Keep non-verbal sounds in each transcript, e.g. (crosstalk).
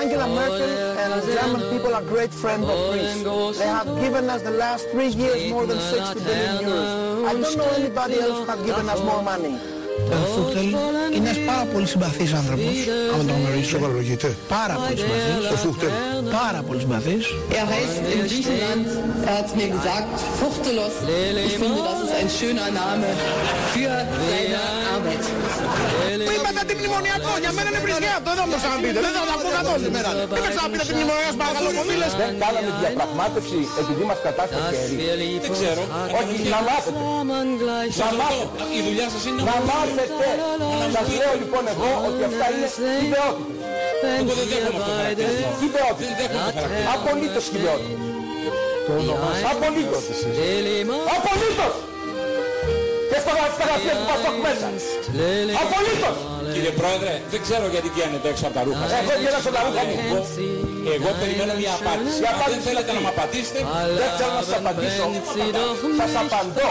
Angela Merkel and the German people are great friends of Greece. They have given us the last three years more than 60 billion euros. I don't know anybody else who have given us more money. Ο Φούχτελ είναι ένας πάρα πολύ συμπαθής άνθρωπος, άμα τον γνωρίζω. Σοβαρολογείται. Πάρα πολύ συμπαθής. Ο Φούχτελ. Πάρα πολύ συμπαθής. Er heißt in Griechenland, er hat mir gesagt, Fuchtelos. Ich finde, das ist ein schöner Name für seine Arbeit. Πριν μετά την μνημονιακό, για μένα είναι βρισιά αυτό, δεν μου ξαναπείτε. Δεν θα τα πω καθόλου σήμερα. Δεν με ξαναπείτε την μνημονιακό, παρακαλώ πολύ λες. Δεν κάναμε διαπραγμάτευση επειδή μας κατάστασε χέρι. Δεν ξέρω. Όχι, να μάθετε. Να μάθετε. Η δουλειά σας είναι Να μάθετε. Σας λέω λοιπόν εγώ ότι αυτά είναι χιδεότητες. Εγώ δεν δέχομαι αυτό το χαρακτηρισμό. Χιδεότητες. Δεν δέχομαι αυτό το χαρακτηρισμό. Απολύτως χιδεότητες. Απολύτως. Απολύτως. Και στα στα γραφεία του Πασόκ μέσα. Απολύτως. Κύριε Πρόεδρε, δεν ξέρω γιατί βγαίνετε έξω από τα ρούχα σας. Εγώ βγαίνω από τα ρούχα μου. Εγώ, εγώ περιμένω μια απάντηση. Η Αν δεν απάντηση θέλετε είναι να μου αυτή. απαντήσετε, Δεν θέλω να σας απαντήσω. Σας απαντώ.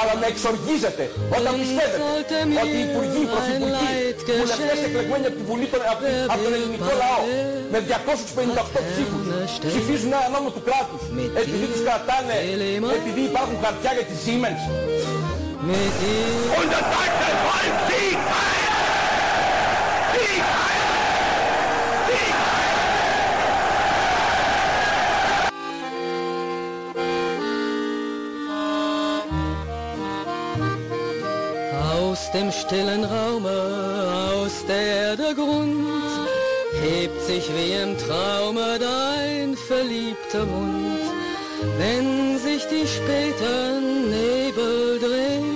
Αλλά με εξοργίζετε όταν πιστεύετε ότι οι υπουργοί, οι πρωθυπουργοί, βουλευτές εκλεγμένοι από, τη Βουλή, των- από, από τον ελληνικό λαό με 258 ψήφους ψηφίζουν ένα νόμο του κράτους επειδή τους κρατάνε, επειδή υπάρχουν χαρτιά για τη Siemens. Und das deutsche Volk siegt heil! Siegt heil! Siegt heil! Aus dem stillen Raume, aus der Erde Grund, hebt sich wie im Traume dein verliebter Mund. Wenn sich die späten Nebel drehen,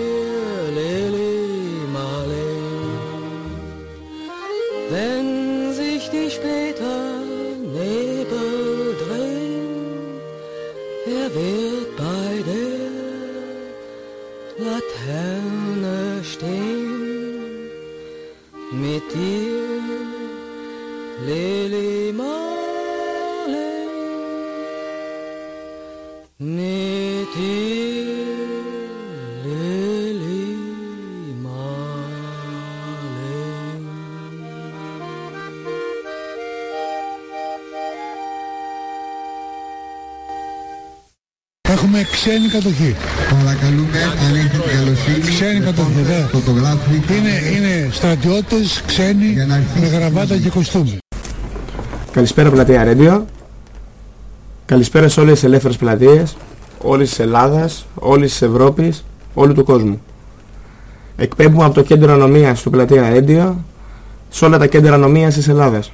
κατοχή. Παρακαλούμε, αν έχετε την καλοσύνη, Ξένη κατοχή, ναι. φωτογράφοι. Είναι, είναι στρατιώτες, ξένοι, με γραβάτα και κοστούμι. Καλησπέρα πλατεία Radio. Καλησπέρα σε όλες τις ελεύθερες πλατείες, όλης της Ελλάδας, όλης της Ευρώπης, όλου του κόσμου. Εκπέμπουμε από το κέντρο ανομίας του πλατεία Radio σε όλα τα κέντρα ανομίας της Ελλάδας.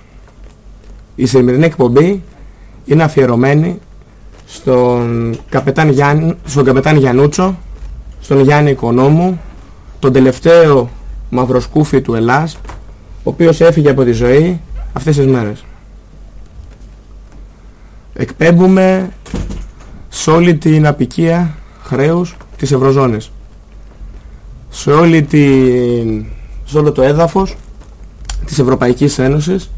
Η σημερινή εκπομπή είναι αφιερωμένη στον καπετάν, Γιάννη, στον καπετάν Γιαννούτσο, στον Γιάννη Οικονόμου, τον τελευταίο μαυροσκούφι του Ελλάς, ο οποίος έφυγε από τη ζωή αυτές τις μέρες. Εκπέμπουμε σε όλη την απικία χρέους της Ευρωζώνης. Σε, όλη την, σε όλο το έδαφος της Ευρωπαϊκής Ένωσης,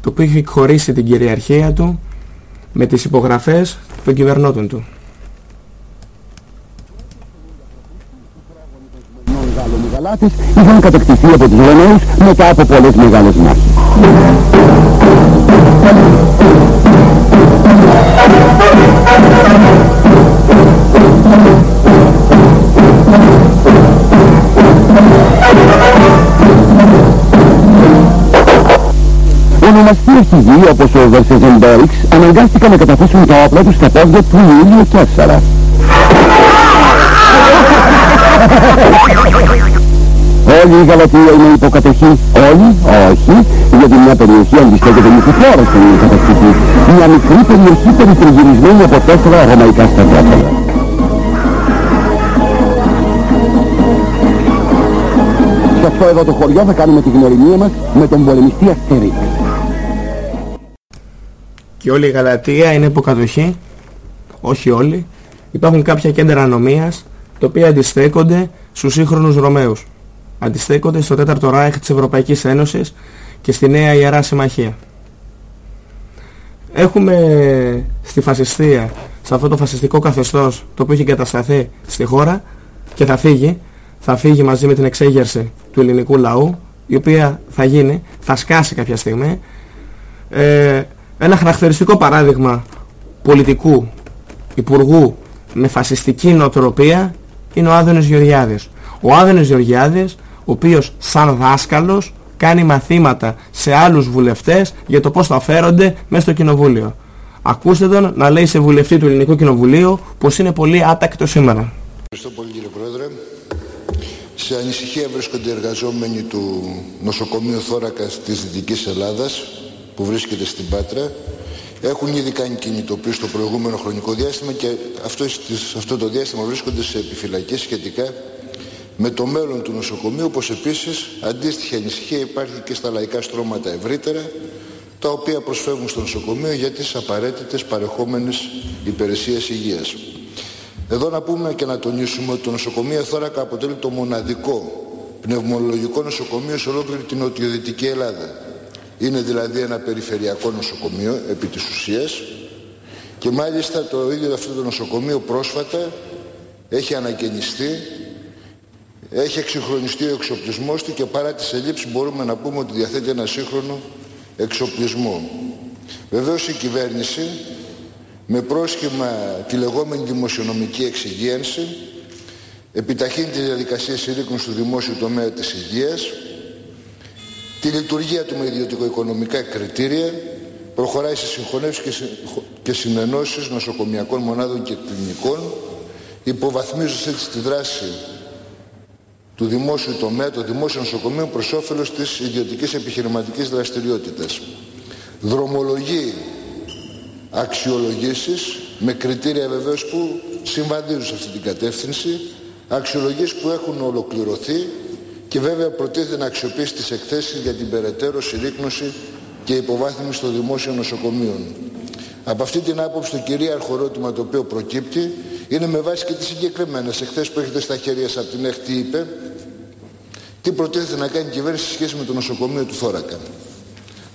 το οποίο έχει χωρίσει την κυριαρχία του με τις υπογραφές των κυβερνώτων του. είχαν κατακτηθεί από τους Ρωμαίους μετά από πολλές μεγάλες μάχες. Ονομαστοί αρχηγοί όπως ο Βερσεζενμπέρξ αναγκάστηκαν να καταθέσουν τα όπλα τους στα πόδια του Ιούλιο 4. Όλη η Γαλατεία είναι υποκατοχή. Όλοι, όχι, γιατί μια περιοχή αντιστέκεται μυθιφόρα στον κατακτητή. Μια μικρή περιοχή περιτριγυρισμένη από τέσσερα ρωμαϊκά στρατόπεδα. Σε αυτό εδώ το χωριό θα κάνουμε τη γνωριμία μας με τον πολεμιστή Αστερίξ. Και όλη η Γαλατεία είναι υποκατοχή. Όχι όλοι. Υπάρχουν κάποια κέντρα ανομίας τα οποία αντιστέκονται στους σύγχρονους Ρωμαίους. Αντιστέκονται στο τέταρτο ράιχ της Ευρωπαϊκής Ένωσης και στη Νέα Ιερά Συμμαχία. Έχουμε στη φασιστία, σε αυτό το φασιστικό καθεστώς το οποίο έχει εγκατασταθεί στη χώρα και θα φύγει, θα φύγει μαζί με την εξέγερση του ελληνικού λαού, η οποία θα γίνει, θα σκάσει κάποια στιγμή. Ε, ένα χαρακτηριστικό παράδειγμα πολιτικού υπουργού με φασιστική νοοτροπία είναι ο Άδωνης Γεωργιάδης. Ο Άδωνης Γεωργιάδης, ο οποίος σαν δάσκαλος κάνει μαθήματα σε άλλους βουλευτές για το πώς θα φέρονται μέσα στο κοινοβούλιο. Ακούστε τον να λέει σε βουλευτή του Ελληνικού Κοινοβουλίου πως είναι πολύ άτακτο σήμερα. Ευχαριστώ πολύ κύριε Πρόεδρε. Σε ανησυχία βρίσκονται οι εργαζόμενοι του νοσοκομείου Θώρακας της Δυτικής Ελλάδας που βρίσκεται στην Πάτρα έχουν ήδη κάνει κινητοποίηση στο προηγούμενο χρονικό διάστημα και αυτό, αυτό το διάστημα βρίσκονται σε επιφυλακή σχετικά με το μέλλον του νοσοκομείου, όπως επίσης αντίστοιχη ανησυχία υπάρχει και στα λαϊκά στρώματα ευρύτερα, τα οποία προσφεύγουν στο νοσοκομείο για τις απαραίτητες παρεχόμενες υπηρεσίες υγείας. Εδώ να πούμε και να τονίσουμε ότι το νοσοκομείο Θώρακα αποτελεί το μοναδικό πνευμονολογικό νοσοκομείο σε ολόκληρη την νοτιοδυτική Ελλάδα. Είναι δηλαδή ένα περιφερειακό νοσοκομείο επί της ουσίας και μάλιστα το ίδιο αυτό το νοσοκομείο πρόσφατα έχει ανακαινιστεί, έχει εξυγχρονιστεί ο εξοπλισμός του και παρά τις ελλείψεις μπορούμε να πούμε ότι διαθέτει ένα σύγχρονο εξοπλισμό. Βεβαίως η κυβέρνηση με πρόσχημα τη λεγόμενη δημοσιονομική εξυγίανση επιταχύνει τη διαδικασία συρρήκνωσης του δημόσιου τομέα της υγείας τη λειτουργία του με ιδιωτικο-οικονομικά κριτήρια, προχωράει σε συγχωνεύσεις και συνενώσεις νοσοκομιακών μονάδων και κλινικών, υποβαθμίζοντας έτσι τη δράση του δημόσιου τομέα, των δημόσιων νοσοκομείων προς όφελος της ιδιωτικής επιχειρηματικής δραστηριότητας. Δρομολογεί αξιολογήσεις με κριτήρια βεβαίως που συμβαδίζουν σε αυτή την κατεύθυνση, αξιολογήσεις που έχουν ολοκληρωθεί και βέβαια προτίθεται να αξιοποιήσει τις εκθέσεις για την περαιτέρω συρρήκνωση και υποβάθμιση των δημόσιων νοσοκομείων. Από αυτή την άποψη το κυρίαρχο ερώτημα το οποίο προκύπτει είναι με βάση και τις συγκεκριμένες εκθέσεις που έχετε στα χέρια σας από την ΕΧ τι είπε, τι προτίθεται να κάνει η κυβέρνηση σε σχέση με το νοσοκομείο του Θώρακα.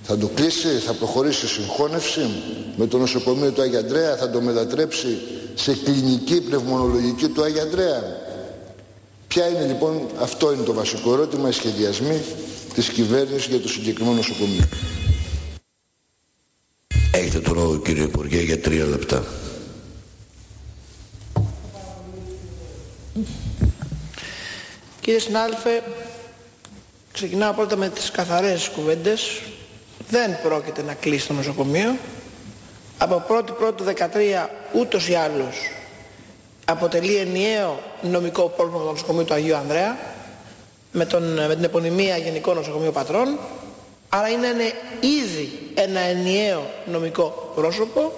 Θα το κλείσει, θα προχωρήσει σε συγχώνευση με το νοσοκομείο του Άγια Αντρέα, θα το μετατρέψει σε κλινική πνευμονολογική του Άγια Αντρέα. Ποια είναι λοιπόν, αυτό είναι το βασικό ερώτημα, οι σχεδιασμοί της κυβέρνησης για το συγκεκριμένο νοσοκομείο. Έχετε το λόγο κύριε Υπουργέ για τρία λεπτά. Κύριε συνάδελφε, ξεκινάω πρώτα με τις καθαρές κουβέντες. Δεν πρόκειται να κλείσει το νοσοκομείο. Από 1η Πρώτου 13 ούτως ή άλλως αποτελεί ενιαίο νομικό πρόβλημα του νοσοκομείου του Αγίου Ανδρέα με, τον, με την επωνυμία Γενικό Νοσοκομείο Πατρών Άρα είναι ένα- ήδη ένα ενιαίο νομικό πρόσωπο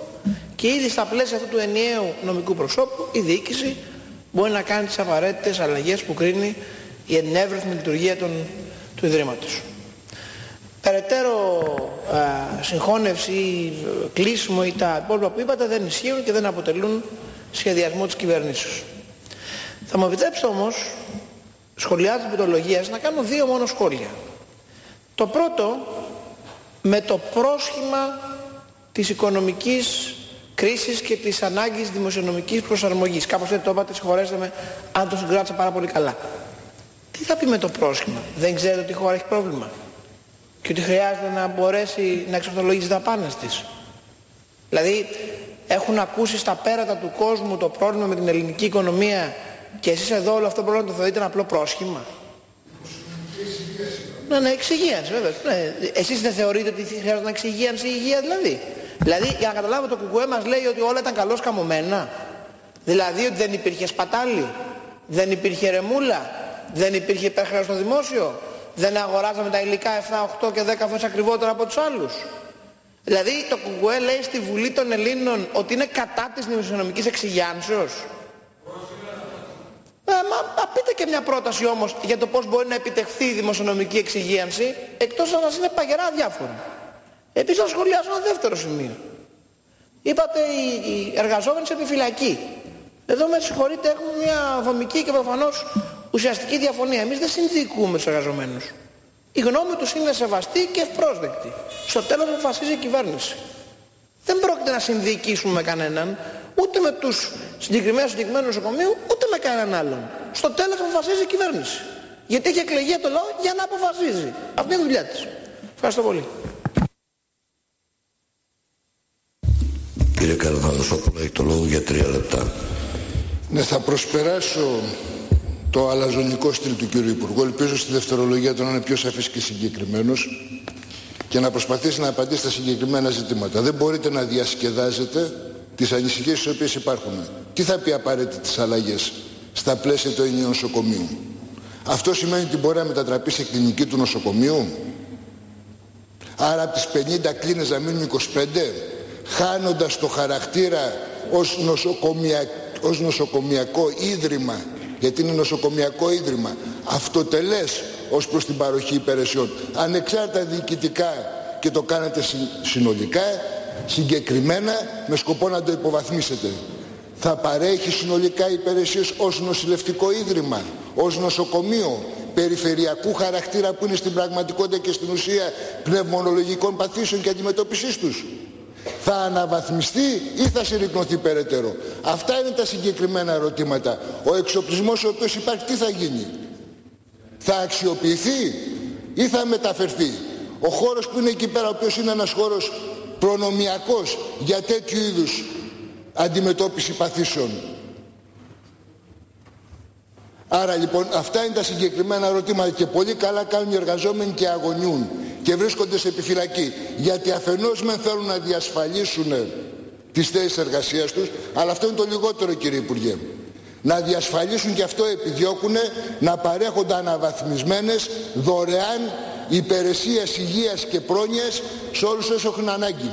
και ήδη στα πλαίσια αυτού του ενιαίου νομικού προσώπου η διοίκηση μπορεί να κάνει τις απαραίτητες αλλαγές που κρίνει η ενεύρυθμη λειτουργία των, του Ιδρύματος. Περαιτέρω α, συγχώνευση ή ε, κλείσιμο ή τα υπόλοιπα που είπατε δεν ισχύουν και δεν αποτελούν σχεδιασμό της κυβερνήσεως. Θα μου επιτρέψετε όμως, σχολιάζοντας την πιτολογίας, να κάνω δύο μόνο σχόλια. Το πρώτο, με το πρόσχημα της οικονομικής κρίσης και της ανάγκης δημοσιονομικής προσαρμογής. Κάπως έτσι το είπατε, συγχωρέστε με, αν το συγκράτησα πάρα πολύ καλά. Τι θα πει με το πρόσχημα; Δεν ξέρετε ότι η χώρα έχει πρόβλημα; Και ότι χρειάζεται να μπορέσει να εξορθολογήσει τα δαπάνες της; Δηλαδή, έχουν ακούσει στα πέρατα του κόσμου το πρόβλημα με την ελληνική οικονομία και εσείς εδώ όλο αυτό το πρόβλημα το θεωρείτε ένα απλό πρόσχημα; Ναι, ναι, εξυγίανση βέβαια. Ναι. Εσείς δεν θεωρείτε ότι χρειάζεται εξυγίανση η υγεία δηλαδή; Δηλαδή, για να καταλάβω το κουκουέ μας λέει ότι όλα ήταν καλώς καμωμένα. Δηλαδή ότι δεν υπήρχε σπατάλη, δεν υπήρχε ρεμούλα, δεν υπήρχε υπέρχρεο στο δημόσιο, δεν αγοράζαμε τα υλικά 7, 8 και 10 φορές ακριβότερα από τους άλλους. Δηλαδή το κουκουέ λέει στη Βουλή των Ελλήνων ότι είναι κατά της δημοσιονομικής εξυγιάνσεως. Ε, μα, μα πείτε και μια πρόταση όμως για το πώς μπορεί να επιτευχθεί η δημοσιονομική εξυγίανση εκτός να σας είναι παγερά διάφορα. Επίσης θα σχολιάσω ένα δεύτερο σημείο. Είπατε οι, οι εργαζόμενοι σε επιφυλακή. Εδώ με συγχωρείτε έχουμε μια δομική και προφανώς ουσιαστική διαφωνία. Εμείς δεν συνδικούμε τους εργαζομένους. Η γνώμη τους είναι σεβαστή και ευπρόσδεκτη. Στο τέλος αποφασίζει η κυβέρνηση. Δεν πρόκειται να συνδιοικήσουμε με κανέναν, ούτε με τους συγκεκριμένους συγκεκριμένους νοσοκομείου, ούτε με κανέναν άλλον. Στο τέλος αποφασίζει η κυβέρνηση. Γιατί έχει εκλεγεί το λαό για να αποφασίζει. Αυτή είναι η δουλειά της. Ευχαριστώ πολύ. Κύριε Καραθανασόπουλο, έχει το λόγο για τρία λεπτά. Ναι, θα προσπεράσω το αλαζονικό στυλ του κύριου Υπουργού. Ελπίζω στη δευτερολογία του να είναι πιο σαφής και συγκεκριμένος και να προσπαθήσει να απαντήσει στα συγκεκριμένα ζητήματα. Δεν μπορείτε να διασκεδάζετε τις ανησυχίες τις οποίες υπάρχουν. Τι θα πει απαραίτητες αλλαγές στα πλαίσια του ενιαίου νοσοκομείου; Αυτό σημαίνει ότι μπορεί να μετατραπεί σε κλινική του νοσοκομείου; Άρα από τις 50 κλίνες να μείνουν 25, χάνοντας το χαρακτήρα ως, νοσοκομια... ως νοσοκομιακό ίδρυμα, γιατί είναι νοσοκομιακό ίδρυμα, αυτοτελές ως προς την παροχή υπηρεσιών, ανεξάρτητα διοικητικά και το κάνετε συνολικά, συγκεκριμένα, με σκοπό να το υποβαθμίσετε. Θα παρέχει συνολικά υπηρεσίες ως νοσηλευτικό ίδρυμα, ως νοσοκομείο, περιφερειακού χαρακτήρα που είναι στην πραγματικότητα και στην ουσία πνευμονολογικών παθήσεων και αντιμετώπισης τους. Θα αναβαθμιστεί ή θα συρρυκνωθεί περαιτέρω. Αυτά είναι τα συγκεκριμένα ερωτήματα. Ο εξοπλισμός ο οποίος υπάρχει τι θα γίνει; Θα αξιοποιηθεί ή θα μεταφερθεί; Ο χώρος που είναι εκεί πέρα, ο οποίος είναι ένας χώρος προνομιακός για τέτοιου είδους αντιμετώπιση παθήσεων. Άρα λοιπόν αυτά είναι τα συγκεκριμένα ερωτήματα και πολύ καλά κάνουν οι εργαζόμενοι και αγωνιούν και βρίσκονται σε επιφυλακή. Γιατί αφενός μεν θέλουν να διασφαλίσουν τις θέσεις εργασίας τους αλλά αυτό είναι το λιγότερο κύριε Υπουργέ. Να διασφαλίσουν και αυτό επιδιώκουν να παρέχονται αναβαθμισμένες δωρεάν υπηρεσίες υγείας και πρόνοιας σε όλους όσους έχουν ανάγκη.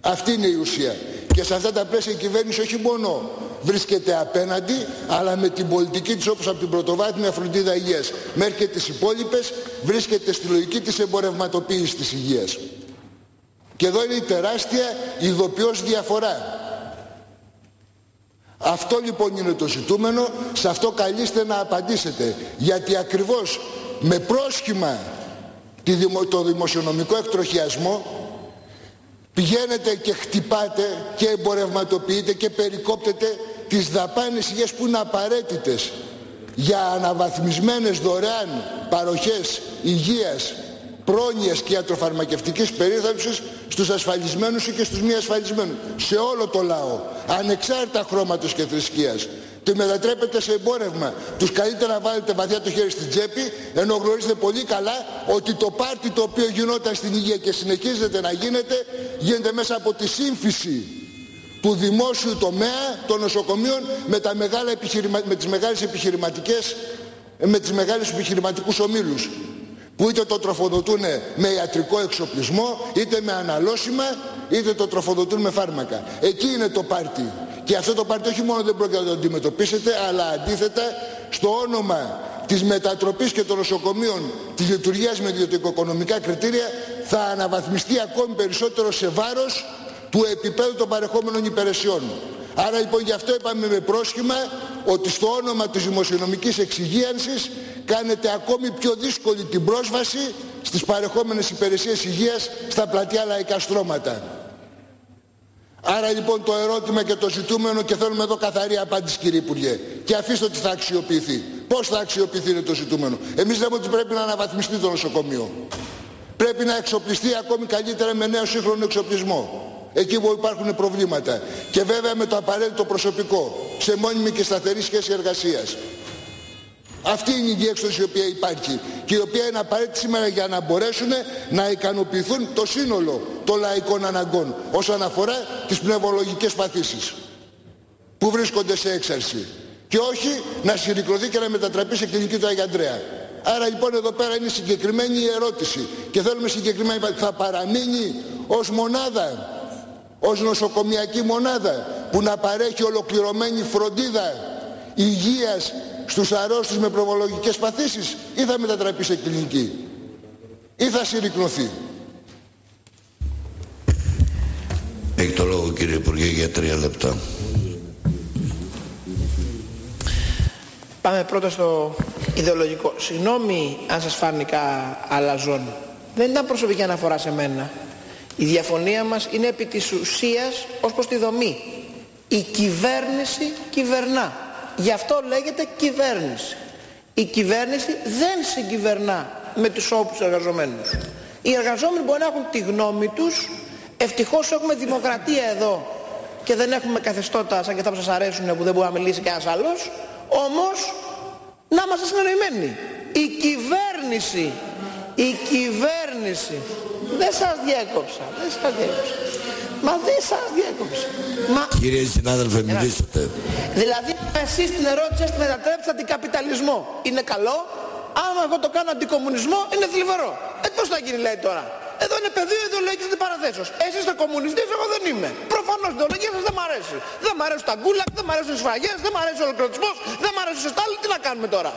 Αυτή είναι η ουσία. Και σε αυτά τα πλαίσια η κυβέρνηση όχι μόνο βρίσκεται απέναντι αλλά με την πολιτική της όπως από την πρωτοβάθμια φροντίδα υγείας μέχρι και τις υπόλοιπες βρίσκεται στη λογική της εμπορευματοποίησης της υγείας. Και εδώ είναι η τεράστια ειδοποιώς διαφορά. Αυτό λοιπόν είναι το ζητούμενο, σε αυτό καλείστε να απαντήσετε. Γιατί ακριβώς με πρόσχημα το δημοσιονομικό εκτροχιασμό πηγαίνετε και χτυπάτε και εμπορευματοποιείτε και περικόπτετε τις δαπάνες υγείας που είναι απαραίτητες για αναβαθμισμένες δωρεάν παροχές υγείας, πρόνοιας και ιατροφαρμακευτικής περίθαλψης στους ασφαλισμένους ή και στους μη ασφαλισμένους. Σε όλο το λαό, ανεξάρτητα χρώματος και θρησκείας. Τη μετατρέπετε σε εμπόρευμα. Τους καλύτερα να βάλετε βαθιά το χέρι στην τσέπη, ενώ γνωρίζετε πολύ καλά ότι το πάρτι το οποίο γινόταν στην υγεία και συνεχίζεται να γίνεται, γίνεται μέσα από τη σύμφυση του δημόσιου τομέα των νοσοκομείων με, τα μεγάλα επιχειρημα... με τις μεγάλες επιχειρηματικές με τις μεγάλες επιχειρηματικούς ομίλους που είτε το τροφοδοτούν με ιατρικό εξοπλισμό, είτε με αναλώσιμα, είτε το τροφοδοτούν με φάρμακα. Εκεί είναι το πάρτι. Και αυτό το πάρτι όχι μόνο δεν πρόκειται να το αντιμετωπίσετε, αλλά αντίθετα στο όνομα της μετατροπής και των νοσοκομείων της λειτουργίας με ιδιωτικο-οικονομικά κριτήρια θα αναβαθμιστεί ακόμη περισσότερο σε βάρος του επίπεδου των παρεχόμενων υπηρεσιών. Άρα λοιπόν γι' αυτό είπαμε με πρόσχημα ότι στο όνομα της δημοσιονομικής εξυγίανσης κάνετε ακόμη πιο δύσκολη την πρόσβαση στις παρεχόμενες υπηρεσίες υγείας στα πλατεία λαϊκά στρώματα. Άρα λοιπόν το ερώτημα και το ζητούμενο και θέλουμε εδώ καθαρή απάντηση κύριε Υπουργέ και αφήστε ότι θα αξιοποιηθεί. Πώς θα αξιοποιηθεί είναι το ζητούμενο. Εμείς λέμε ότι πρέπει να αναβαθμιστεί το νοσοκομείο. Πρέπει να εξοπλιστεί ακόμη καλύτερα με νέο σύγχρονο εξοπλισμό. Εκεί που υπάρχουν προβλήματα. Και βέβαια με το απαραίτητο προσωπικό. Σε μόνιμη και σταθερή σχέση εργασίας. Αυτή είναι η διέξοδος η οποία υπάρχει και η οποία είναι απαραίτητη σήμερα για να μπορέσουν να ικανοποιηθούν το σύνολο των λαϊκών αναγκών όσον αφορά τις πνευμολογικές παθήσεις που βρίσκονται σε έξαρση και όχι να συρρυκλωθεί και να μετατραπεί σε κλινική του Αγιαντρέα. Άρα λοιπόν εδώ πέρα είναι συγκεκριμένη η ερώτηση και θέλουμε συγκεκριμένη θα παραμείνει ως μονάδα, ως νοσοκομιακή μονάδα που να παρέχει ολοκληρωμένη φροντίδα υγείας στους αρρώστους με προβολογικές παθήσεις ή θα μετατραπείς σε κλινική; Ή θα συρρυκνωθεί; Έχει το λόγο κύριε Υπουργέ για τρία λεπτά. Πάμε πρώτα στο ιδεολογικό. Συγγνώμη αν σας φάνηκα αλαζόν. Δεν ήταν προσωπική αναφορά σε μένα. Η διαφωνία μας είναι επί της ουσίας ως προς τη δομή. Η κυβέρνηση κυβερνά. Γι' αυτό λέγεται κυβέρνηση. Η κυβέρνηση δεν συγκυβερνά με τους όπους εργαζομένους. Οι εργαζόμενοι μπορεί να έχουν τη γνώμη τους. Ευτυχώς έχουμε δημοκρατία εδώ και δεν έχουμε καθεστώτα σαν και αυτά που σας αρέσουν που δεν μπορεί να μιλήσει κανένας άλλος. Όμως να είμαστε συνεννοημένοι. Η κυβέρνηση, η κυβέρνηση, δεν σας διέκοψα, δεν σας διέκοψα. Μα δεν σας διέκοψα. Μα... Κύριε συνάδελφε, μιλήσατε. Δηλαδή εσείς την ερώτηση σας τη μετατρέψατε αντικαπιταλισμό. Είναι καλό. Άμα εγώ το κάνω αντικομουνισμό είναι θλιβερό. Ε, πώς θα γίνει λέει τώρα. Εδώ είναι πεδίο ιδεολογικής αντιπαραθέσεως. Εσείς είστε κομμουνιστής, εγώ δεν είμαι. Προφανώς η ιδεολογία σας δεν μ' αρέσει. Δεν μ' αρέσουν τα γκούλακ, δεν μ' αρέσουν οι σφραγές, δεν μ' αρέσει ο ολοκληρωτισμός, δεν μ' αρέσει ο Στάλιν. Τι να κάνουμε τώρα;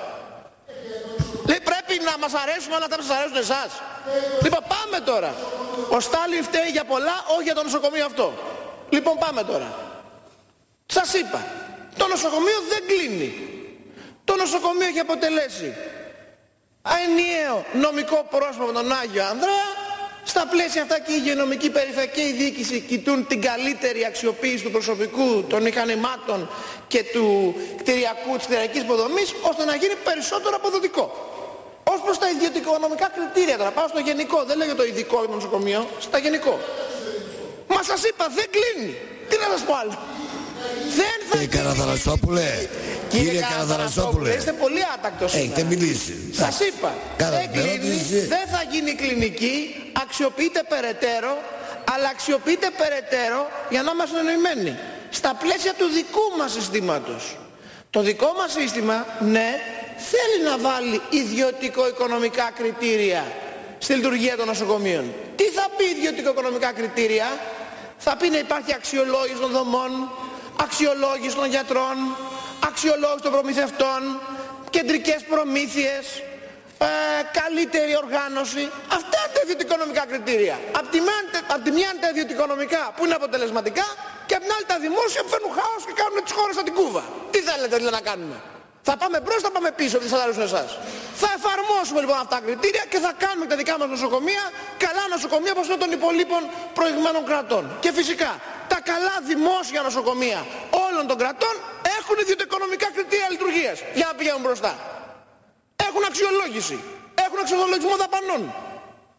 Λέει πρέπει να μας αρέσουν όλα τα που σας αρέσουν εσάς. Λοιπόν πάμε τώρα. Ο Στάλιν φταίει για πολλά, όχι για το νοσοκομείο αυτό. Λοιπόν πάμε τώρα. Σας είπα. Το νοσοκομείο δεν κλείνει. Το νοσοκομείο έχει αποτελέσει ενιαίο νομικό πρόσωπο τον Άγιο Ανδρέα στα πλαίσια αυτά και η υγειονομική περιφερειακή διοίκηση κοιτούν την καλύτερη αξιοποίηση του προσωπικού, των μηχανημάτων και του κτηριακού, της κτηριακής υποδομής, ώστε να γίνει περισσότερο αποδοτικό. Ως προς τα ιδιωτικονομικά κριτήρια τώρα, πάω στο γενικό, δεν λέγεται το ειδικό το νοσοκομείο, στα γενικό. Μα σας είπα, δεν κλείνει. Τι να σας πω άλλο. Δεν θα Κύριε Καραδαρασόπουλε, κύριε Καραδαρασόπουλε, Είστε πολύ άτακτος έχετε σήμερα. μιλήσει. Σας είπα, Κάνατε δεν την κλείνει, ερώτηση. δεν θα γίνει κλινική, αξιοποιείται περαιτέρω, αλλά αξιοποιείται περαιτέρω για να είμαστε εννοημένοι. Στα πλαίσια του δικού μας συστήματος. Το δικό μας σύστημα, ναι, θέλει να βάλει ιδιωτικο-οικονομικά κριτήρια στη λειτουργία των νοσοκομείων. Τι θα πει ιδιωτικο-οικονομικά κριτήρια, θα πει να υπάρχει αξιολόγηση των δομών, αξιολόγηση των γιατρών, αξιολόγηση των προμηθευτών, κεντρικές προμήθειες, ε, καλύτερη οργάνωση. Αυτά είναι τα ιδιωτικονομικά κριτήρια. Απ' τη, μια, απ' τη μια είναι τα ιδιωτικονομικά που είναι αποτελεσματικά και απ' την άλλη τα δημόσια που φέρνουν χάος και κάνουν τις χώρες σαν την κούβα. Τι θέλετε δηλαδή να κάνουμε; Θα πάμε μπρος, θα πάμε πίσω, τι σας αρέσουν εσάς. Θα εφαρμόσουμε λοιπόν αυτά τα κριτήρια και θα κάνουμε τα δικά μας νοσοκομεία καλά νοσοκομεία όπως είναι των υπολείπων προηγουμένων κρατών. Και φυσικά τα καλά δημόσια νοσοκομεία όλων των κρατών έχουν ιδιωτικονομικά κριτήρια λειτουργίας για να πηγαίνουν μπροστά. Έχουν αξιολόγηση. Έχουν αξιολογισμό δαπανών.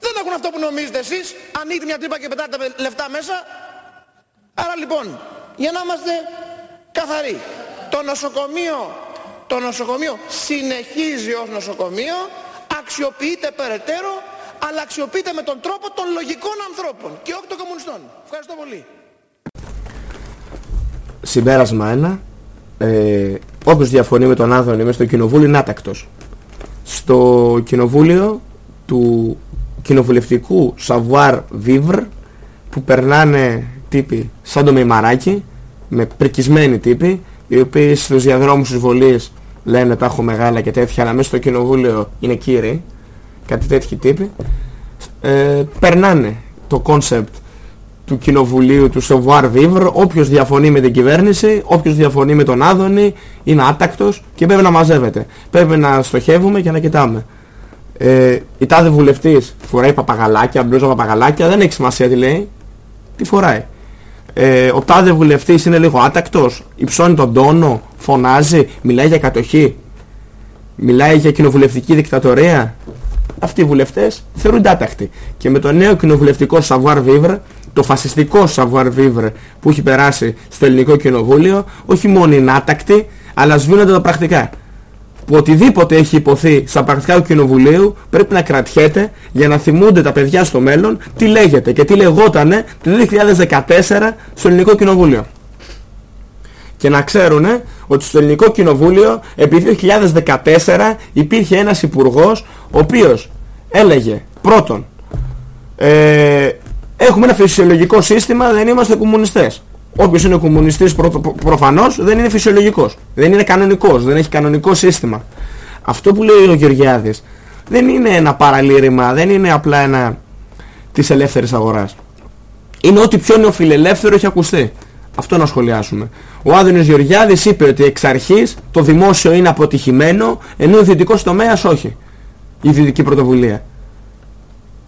Δεν έχουν αυτό που νομίζετε εσείς. Ανοίγετε μια τρύπα και πετάτε λεφτά μέσα. Άρα λοιπόν, για να είμαστε καθαροί, το νοσοκομείο, το νοσοκομείο συνεχίζει ως νοσοκομείο, αξιοποιείται περαιτέρω, αλλά αξιοποιείται με τον τρόπο των λογικών ανθρώπων και όχι των κομμουνιστών. Ευχαριστώ πολύ. Συμπέρασμα ένα. Ε, όποιος διαφωνεί με τον Άδωνη μέσα στο κοινοβούλιο είναι άτακτος. Στο κοινοβούλιο του κοινοβουλευτικού savoir vivre που περνάνε τύποι σαν το Μεϊμαράκη με πρικισμένοι τύποι οι οποίοι στους διαδρόμους της Βουλής λένε τα έχω μεγάλα και τέτοια αλλά μέσα στο κοινοβούλιο είναι κύριοι κάτι τέτοιοι τύποι ε, περνάνε το concept του κοινοβουλίου του savoir vivre. Όποιος διαφωνεί με την κυβέρνηση όποιος διαφωνεί με τον Άδωνη είναι άτακτος και πρέπει να μαζεύεται. Πρέπει να στοχεύουμε και να κοιτάμε. Ε, η τάδε βουλευτής φοράει παπαγαλάκια, μπλούζα παπαγαλάκια δεν έχει σημασία τι λέει τι φοράει ε, ο τάδε βουλευτής είναι λίγο άτακτος υψώνει τον τόνο, φωνάζει μιλάει για κατοχή μιλάει για κοινοβουλευτική δικτατορία. Αυτοί οι βουλευτές θεωρούνται άτακτοι. Και με το νέο κοινοβουλευτικό savoir vivre το φασιστικό savoir vivre που έχει περάσει στο ελληνικό κοινοβούλιο όχι μόνο είναι άτακτοι αλλά σβήνονται τα πρακτικά που οτιδήποτε έχει υποθεί στα πρακτικά του Κοινοβουλίου πρέπει να κρατιέται για να θυμούνται τα παιδιά στο μέλλον τι λέγεται και τι λεγότανε το 2014 στο Ελληνικό Κοινοβούλιο. Και να ξέρουν ότι στο Ελληνικό Κοινοβούλιο επί 2014 υπήρχε ένας υπουργός ο οποίος έλεγε πρώτον ε, έχουμε ένα φυσιολογικό σύστημα δεν είμαστε κομμουνιστές. Όποιος είναι κομμουνιστής προ, προ, προφανώς δεν είναι φυσιολογικός. Δεν είναι κανονικός, δεν έχει κανονικό σύστημα. Αυτό που λέει ο Γεωργιάδης δεν είναι ένα παραλήρημα, δεν είναι απλά ένα της ελεύθερης αγοράς. Είναι ό,τι πιο νεοφιλελεύθερο έχει ακουστεί. Αυτό να σχολιάσουμε. Ο Άδωνης Γεωργιάδης είπε ότι εξ αρχής το δημόσιο είναι αποτυχημένο, ενώ ο ιδιωτικός τομέας όχι. Η ιδιωτική πρωτοβουλία.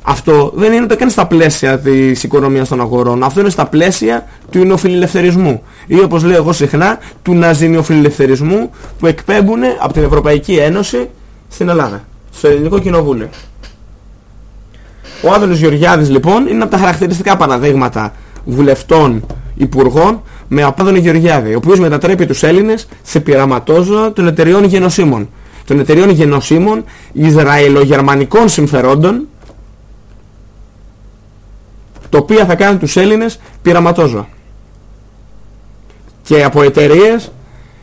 Αυτό δεν είναι ούτε καν στα πλαίσια της οικονομίας των αγορών. Αυτό είναι στα πλαίσια του ινοφιλελευθερισμού. Ή όπως λέω εγώ συχνά, του ναζινιοφιλελευθερισμού που εκπέμπουν από την Ευρωπαϊκή Ένωση στην Ελλάδα. Στο Ελληνικό Κοινοβούλιο. Ο Άδωνος Γεωργιάδης λοιπόν είναι από τα χαρακτηριστικά παραδείγματα βουλευτών υπουργών με Άδωνο Γεωργιάδη, ο οποίος μετατρέπει τους Έλληνες σε πειραματόζωα των εταιριών γενοσύμων. Των εταιριών γενοσύμων Ισραηλογερμανικών συμφερόντων το οποίο θα κάνουν τους Έλληνες πειραματόζωα. Και από εταιρείες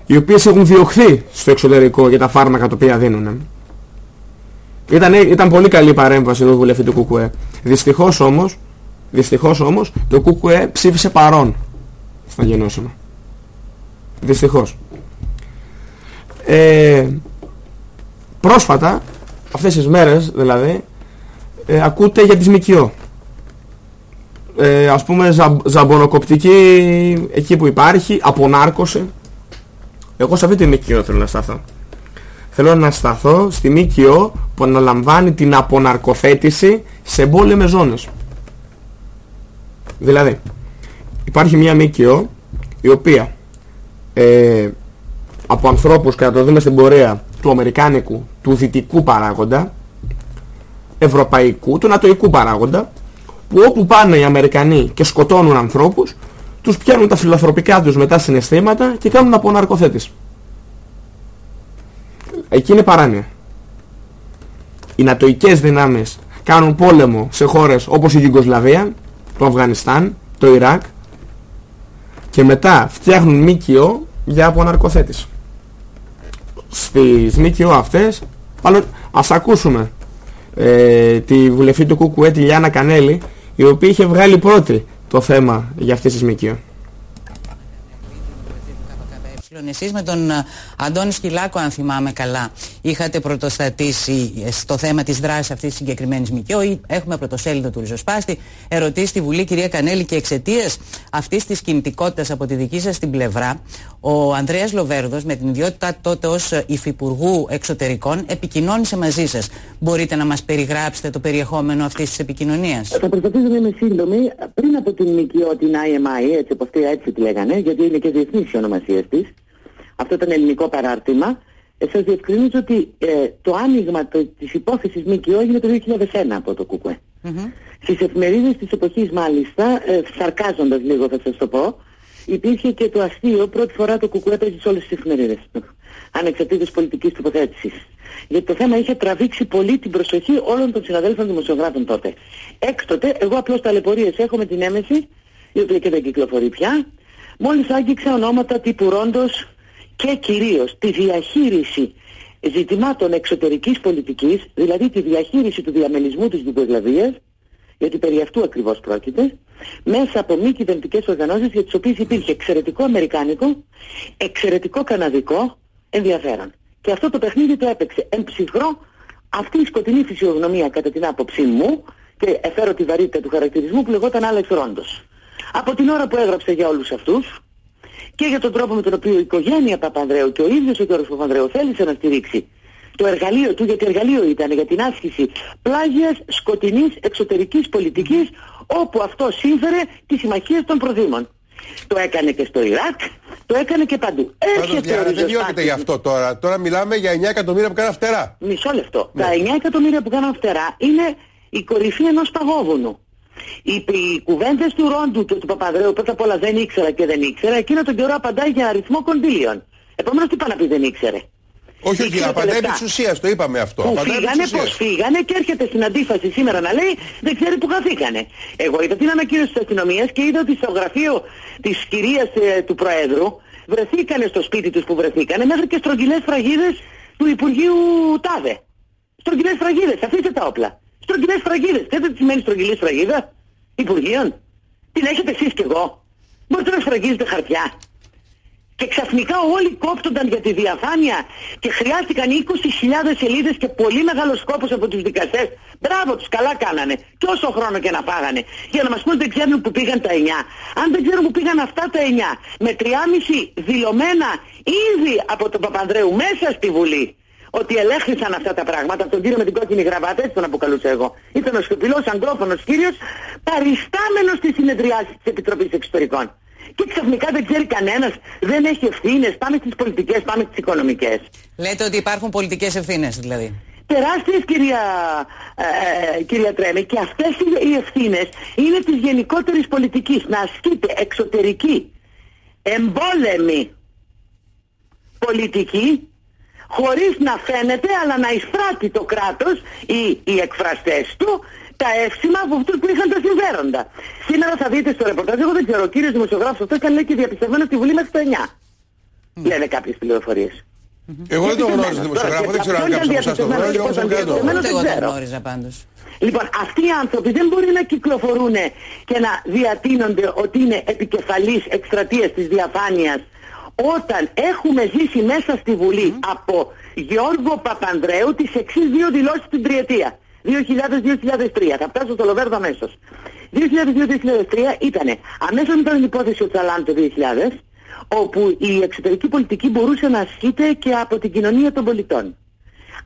οι οποίες έχουν διωχθεί στο εξωτερικό για τα φάρμακα τα οποία δίνουν. Ήταν, ήταν πολύ καλή η παρέμβαση του βουλευτής του ΚΚΕ. Δυστυχώς όμως, δυστυχώς όμως το ΚΚΕ ψήφισε παρόν στα γενώσιμα. Δυστυχώς. Ε, πρόσφατα, αυτές τις μέρες δηλαδή, ε, ακούτε για τις ΜΚΟ ε, ας πούμε ζα, ζαμπονοκοπτική εκεί που υπάρχει, απονάρκωση. Εγώ σε αυτή τη ΜΚΟ θέλω να σταθώ. Θέλω να σταθώ στη ΜΚΟ που αναλαμβάνει την αποναρκοθέτηση σε εμπόλεμες ζώνες. Δηλαδή, υπάρχει μια ΜΚΟ η οποία ε, από ανθρώπους, κατά το δούμε στην πορεία του Αμερικάνικου, του δυτικού παράγοντα, ευρωπαϊκού, του νατοικού παράγοντα, που όπου πάνε οι Αμερικανοί και σκοτώνουν ανθρώπους, τους πιάνουν τα φιλοθροπικά τους μετά συναισθήματα και κάνουν από ναρκοθέτης. Εκεί είναι παράνοια. Οι νατοικές δυνάμεις κάνουν πόλεμο σε χώρες όπως η Γιουγκοσλαβία, το Αφγανιστάν, το Ιράκ και μετά φτιάχνουν ΜΚΟ για αποναρκοθέτηση. Στις ΜΚΟ αυτές, ας ακούσουμε ε, τη βουλευτή του ΚΚΕ, τη Λιάννα Κανέλη, η οποία είχε βγάλει πρώτη το θέμα για αυτές τις ΜΚΟ. Εσείς με τον ε, Αντώνη Σκυλάκο, αν θυμάμαι καλά, είχατε πρωτοστατήσει ε, στο θέμα της δράσης αυτής της συγκεκριμένης ΜΚΟ ή έχουμε πρωτοσέλιδο του Ριζοσπάστη, ερωτήσει στη Βουλή κυρία Κανέλη και εξαιτίας αυτής της κινητικότητας από τη δική σας την πλευρά, ο Ανδρέας Λοβέρδος με την ιδιότητα τότε ως ε, υφυπουργού εξωτερικών επικοινώνησε μαζί σας. Μπορείτε να μας περιγράψετε το περιεχόμενο αυτής της επικοινωνίας; Θα προσπαθήσω να είμαι σύντομη. Πριν από την ΜΚΟ, την IMI, έτσι από αυτή έτσι τη λέγανε, γιατί είναι και διεθνής η ονομασία της, αυτό ήταν ελληνικό παράρτημα, ε, σας διευκρινίζω ότι ε, το άνοιγμα το, της υπόθεσης ΜΚΟ έγινε το 2001 από το ΚΚΕ. Mm-hmm. Στις εφημερίδες της εποχής μάλιστα, ε, σαρκάζοντας λίγο θα σας το πω, υπήρχε και το αστείο πρώτη φορά το ΚΚΕ παίζει σε όλες τις εφημερίδες. Ανεξαρτήτως πολιτικής τοποθέτησης. Γιατί το θέμα είχε τραβήξει πολύ την προσοχή όλων των συναδέλφων δημοσιογράφων τότε. Έκτοτε, εγώ απλώς ταλαιπωρίες έχω με την έμεση, η οποία και δεν κυκλοφορεί πια, μόλις άγγιξα ονόματα τύπου Ρόντος, και κυρίως τη διαχείριση ζητημάτων εξωτερικής πολιτικής, δηλαδή τη διαχείριση του διαμελισμού της Ιουγκοσλαβίας, γιατί περί αυτού ακριβώς πρόκειται, μέσα από μη κυβερνητικές οργανώσεις για τις οποίες υπήρχε εξαιρετικό αμερικάνικο, εξαιρετικό καναδικό ενδιαφέρον. Και αυτό το παιχνίδι το έπαιξε εν ψυχρό αυτή η σκοτεινή φυσιογνωμία κατά την άποψή μου και εφέρω τη βαρύτητα του χαρακτηρισμού που λεγόταν Άλεξ Ρόντος. Από την ώρα που έγραψε για όλους αυτούς και για τον τρόπο με τον οποίο η οικογένεια Παπανδρέου και ο ίδιος ο Γιώργος Παπανδρέου θέλησε να στηρίξει το εργαλείο του, γιατί εργαλείο ήταν για την άσκηση πλάγιας σκοτεινής εξωτερικής πολιτικής όπου αυτό σύμφερε τις συμμαχίες των προδήμων. Το έκανε και στο Ιράκ, το έκανε και παντού. Πάντως, Διάρα, δεν διώκεται γι' αυτό τώρα. Τώρα μιλάμε για 9 εκατομμύρια που κάναν φτερά. Μισό λεπτό. Τα 9 εκατομμύρια που κάναν φτερά είναι η κορυφή ενός παγόβουνου. Οι, οι κουβέντες του Ρόντου και του Παπαδρέου πρώτα απ' όλα δεν ήξερα και δεν ήξερα. Εκείνο τον καιρό απαντάει για αριθμό κονδύλιων. Επομένως τι πάει να πει δεν ήξερε. Όχι, όχι, απαντάει επί της ουσίας, το είπαμε αυτό. Που Απαντάει επί της φύγανε, ουσίας. πώς φύγανε και έρχεται στην αντίφαση σήμερα να λέει δεν ξέρει που χαθήκανε. Εγώ είδα την ανακοίνωση της αστυνομίας και είδα ότι στο γραφείο της κυρίας ε, του Προέδρου βρεθήκανε στο σπίτι τους που βρεθήκανε μέχρι και στρογγυλές φραγίδες του Υπουργείου Τάδε. Στρογγυλές φραγίδες, αφήστε τα όπλα. Στρογγυλές φραγίδες, ξέρετε τι σημαίνει στρογγυλή φραγίδα Υπουργείων. Την έχετε εσείς κι εγώ. Μπορείτε να σφραγίζετε χαρτιά. Και ξαφνικά όλοι κόπτονταν για τη διαφάνεια και χρειάστηκαν 20.000 σελίδες και πολύ μεγάλος σκόπος από τους δικαστές. Μπράβο τους, καλά κάνανε. Και όσο χρόνο και να φάγανε. Για να μας πούν δεν ξέρουν που πήγαν τα 9. Αν δεν ξέρουν που πήγαν αυτά τα 9, με 3,5 δηλωμένα ήδη από τον Παπανδρέου μέσα στη Βουλή, ότι ελέγχθησαν αυτά τα πράγματα, από τον κύριο με την κόκκινη γραβάτα, έτσι τον αποκαλούσα εγώ. Ήταν ο σκοπιλός αγγρόφωνος κύριος, παριστάμενος στη συνεδριάση της Επιτροπής Εξωτερικών. Και ξαφνικά δεν ξέρει κανένας, δεν έχει ευθύνες, πάμε στις πολιτικές, πάμε στις οικονομικές. Λέτε ότι υπάρχουν πολιτικές ευθύνες δηλαδή. Τεράστιες κυρία, ε, ε, κυρία Τρέμι και αυτές οι- οι ευθύνες είναι της γενικότερης πολιτικής να ασκείται εξωτερική εμπόλεμη πολιτική χωρίς να φαίνεται αλλά να εισπράττει το κράτος ή οι εκφραστές του τα εύσημα από αυτούς που είχαν τα συμφέροντα. Σήμερα θα δείτε στο ρεπορτάζ, εγώ δεν ξέρω, ο κύριος δημοσιογράφος αυτός ήταν λέει και διαπιστευμένο στη Βουλή μέχρι τα 9. Λένε κάποιες πληροφορίες. Εγώ δεν το γνώριζα δημοσιογράφο, δεν ξέρω αν κάποιος από εσάς το γνώριζε, όμως δεν ξέρω. Εμένα Ούτε δεν εγώ δεν ξέρω. γνώριζα πάντως. Λοιπόν, αυτοί οι άνθρωποι δεν μπορεί να κυκλοφορούν και να διατείνονται ότι είναι επικεφαλής εκστρατείας της διαφάνειας όταν έχουμε ζήσει μέσα στη Βουλή από Γιώργο Παπανδρέου τις εξής δύο δηλώσεις την τριετία. 2000-2003. Θα φτάσω στο Λοβέρδο αμέσως. 2002-2003 ήταν αμέσως μετά την υπόθεση ο Τσαλάν το 2000 όπου η εξωτερική πολιτική μπορούσε να ασκείται και από την κοινωνία των πολιτών.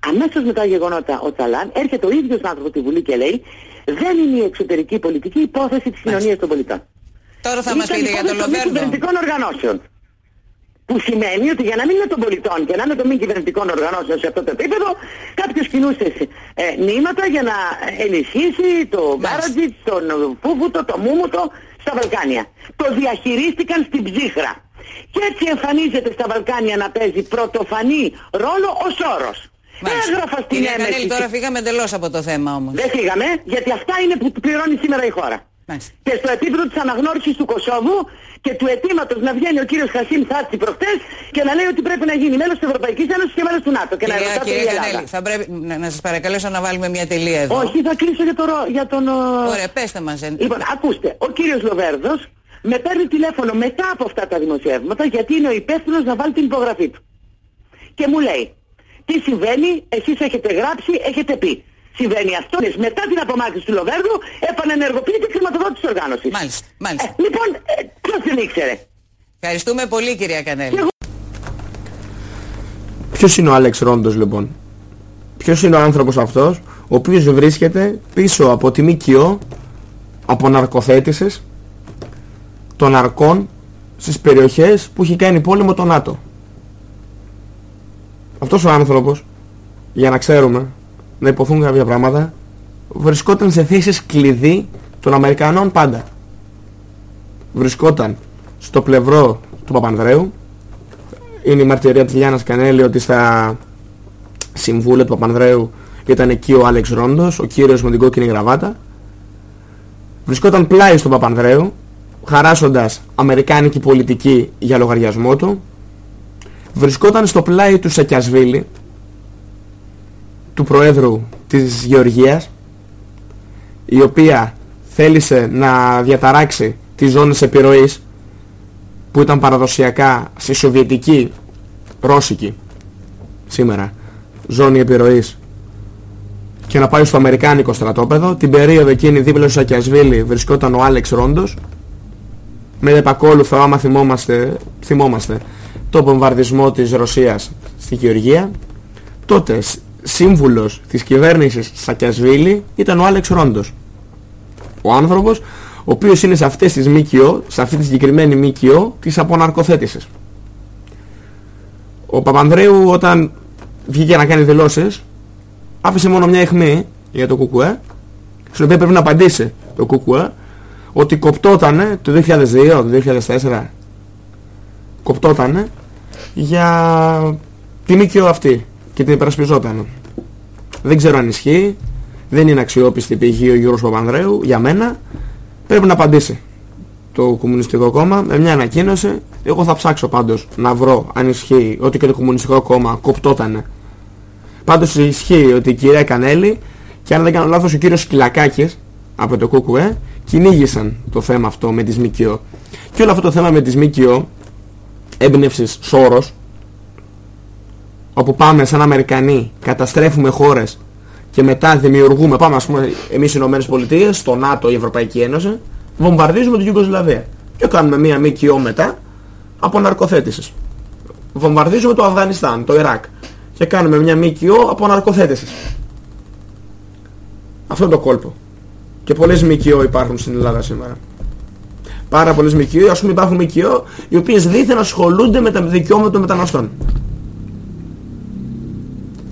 Αμέσως μετά τα γεγονότα ο Τσαλάν έρχεται ο ίδιος άνθρωπος στη Βουλή και λέει δεν είναι η εξωτερική πολιτική υπόθεση της κοινωνίας των πολιτών. Τώρα θα μας Ήταν πείτε για το υπόθεση των μη Λοβέρδο. κυβερνητικών οργανώσεων. Που σημαίνει ότι για να μην είναι των πολιτών και να είναι των μη κυβερνητικών οργανώσεων σε αυτό το επίπεδο, κάποιος κινούσε ε, νήματα για να ενισχύσει το Μπάρατζιτ, τον Φούφουτο, το Μούμουτο στα Βαλκάνια. Το διαχειρίστηκαν στην ψύχρα. Και έτσι εμφανίζεται στα Βαλκάνια να παίζει πρωτοφανή ρόλο ο Σόρος. Έγραφα στην Κυρία έμεση. Κανέλη, τώρα φύγαμε εντελώς από το θέμα όμως. Δεν φύγαμε, γιατί αυτά είναι που πληρώνει σήμερα η χώρα. Και στο επίπεδο της αναγνώρισης του Κωσόβου και του αιτήματος να βγαίνει ο κύριος Χασίμ Θάτσι προχτές και να λέει ότι πρέπει να γίνει μέλος της Ευρωπαϊκής Ένωσης και μέλος του ΝΑΤΟ και να Κυρία, ρωτάτε η κυρία Ελλάδα. Κανέλη, θα πρέπει να, να σας παρακαλέσω να βάλουμε μια τελεία εδώ. Όχι, θα κλείσω για, το, ρο- για τον... ο- Ωραία, πέστε μας. εν- Λοιπόν, ακούστε, ο κύριος Λοβέρδος με παίρνει τηλέφωνο μετά από αυτά τα δημοσιεύματα γιατί είναι ο υπεύθυνος να βάλει την υπογραφή του. Και μου λέει, τι συμβαίνει, εσείς έχετε γράψει, έχετε πει. Συμβαίνει αυτό, μετά την απομάκρυνση του Λοβέρδου επανενεργοποιείται η χρηματοδότηση της οργάνωσης. Μάλιστα, μάλιστα. Ε, λοιπόν, ε, ποιος δεν ήξερε; Ευχαριστούμε πολύ κυρία Κανέλη. Ποιος είναι ο Άλεξ Ρόντος λοιπόν; Ποιος είναι ο άνθρωπος αυτός ο οποίος βρίσκεται πίσω από τη ΜΚΟ από ναρκοθέτησες των αρκών στις περιοχές που έχει κάνει πόλεμο το ΝΑΤΟ; Αυτός ο άνθρωπος, για να ξέρουμε, να υποθούν κάποια πράγματα, βρισκόταν σε θέσεις κλειδί των Αμερικανών πάντα. Βρισκόταν στο πλευρό του Παπανδρέου, είναι η μαρτυρία της Λιάννας Κανέλη ότι στα συμβούλια του Παπανδρέου ήταν εκεί ο Άλεξ Ρόντος, ο κύριος με την κόκκινη γραβάτα. Βρισκόταν πλάι στον Παπανδρέου, χαράσσοντας αμερικάνικη πολιτική για λογαριασμό του. Βρισκόταν στο πλάι του Σακιασβίλη, του Προέδρου της Γεωργίας η οποία θέλησε να διαταράξει τις ζώνες επιρροής που ήταν παραδοσιακά στη Σοβιετική, Ρώσικη σήμερα ζώνη επιρροής και να πάει στο Αμερικάνικο στρατόπεδο. Την περίοδο εκείνη δίπλα στο Σακιασβίλη βρισκόταν ο Άλεξ Ρόντος με επακόλουθο άμα θυμόμαστε, θυμόμαστε το βομβαρδισμό της Ρωσίας στη Γεωργία. Τότε σύμβουλος της κυβέρνησης Σακιασβίλη ήταν ο Άλεξ Ρόντος. Ο άνθρωπος ο οποίος είναι σε αυτές τις ΜΚΟ, σε αυτή τη συγκεκριμένη ΜΚΟ της αποναρκοθέτησης. Ο Παπανδρέου όταν βγήκε να κάνει δηλώσεις άφησε μόνο μια αιχμή για το ΚΚΕ στην οποία πρέπει να απαντήσει το ΚΚΕ ότι κοπτότανε το 2002, το 2004 κοπτότανε για τη ΜΚΟ αυτή και την υπερασπιζόταν. Δεν ξέρω αν ισχύει, δεν είναι αξιόπιστη πηγή ο Γιώργος Παπανδρέου για μένα πρέπει να απαντήσει το Κομμουνιστικό Κόμμα με μια ανακοίνωση. Εγώ θα ψάξω πάντως να βρω αν ισχύει ότι και το Κομμουνιστικό Κόμμα κοπτότανε. Πάντως ισχύει ότι η κυρία Κανέλη και αν δεν κάνω λάθος ο κύριος Σκυλακάκης από το ΚΚΕ κυνήγησαν το θέμα αυτό με τις ΜΚΟ. Και όλο αυτό το θέμα με τις ΜΚΟ έμπνευσης Σόρος όπου πάμε σαν Αμερικανοί, καταστρέφουμε χώρες και μετά δημιουργούμε, πάμε ας πούμε εμείς οι Ηνωμένες Πολιτείες, το ΝΑΤΟ, η Ευρωπαϊκή Ένωση, βομβαρδίζουμε την Ιουγκοσλαβία. Και κάνουμε μία ΜΚΟ μετά από ναρκοθέτησης. Βομβαρδίζουμε το Αφγανιστάν, το Ιράκ. Και κάνουμε μια ΜΚΟ από ναρκοθέτησης. Αυτό είναι το κόλπο. Και πολλές ΜΚΟ υπάρχουν στην Ελλάδα σήμερα. Πάρα πολλές ΜΚΟ, ας πούμε υπάρχουν ΜΚΟ οι οποίες δίθεν ασχολούνται με τα δικαιώματα των μεταναστών.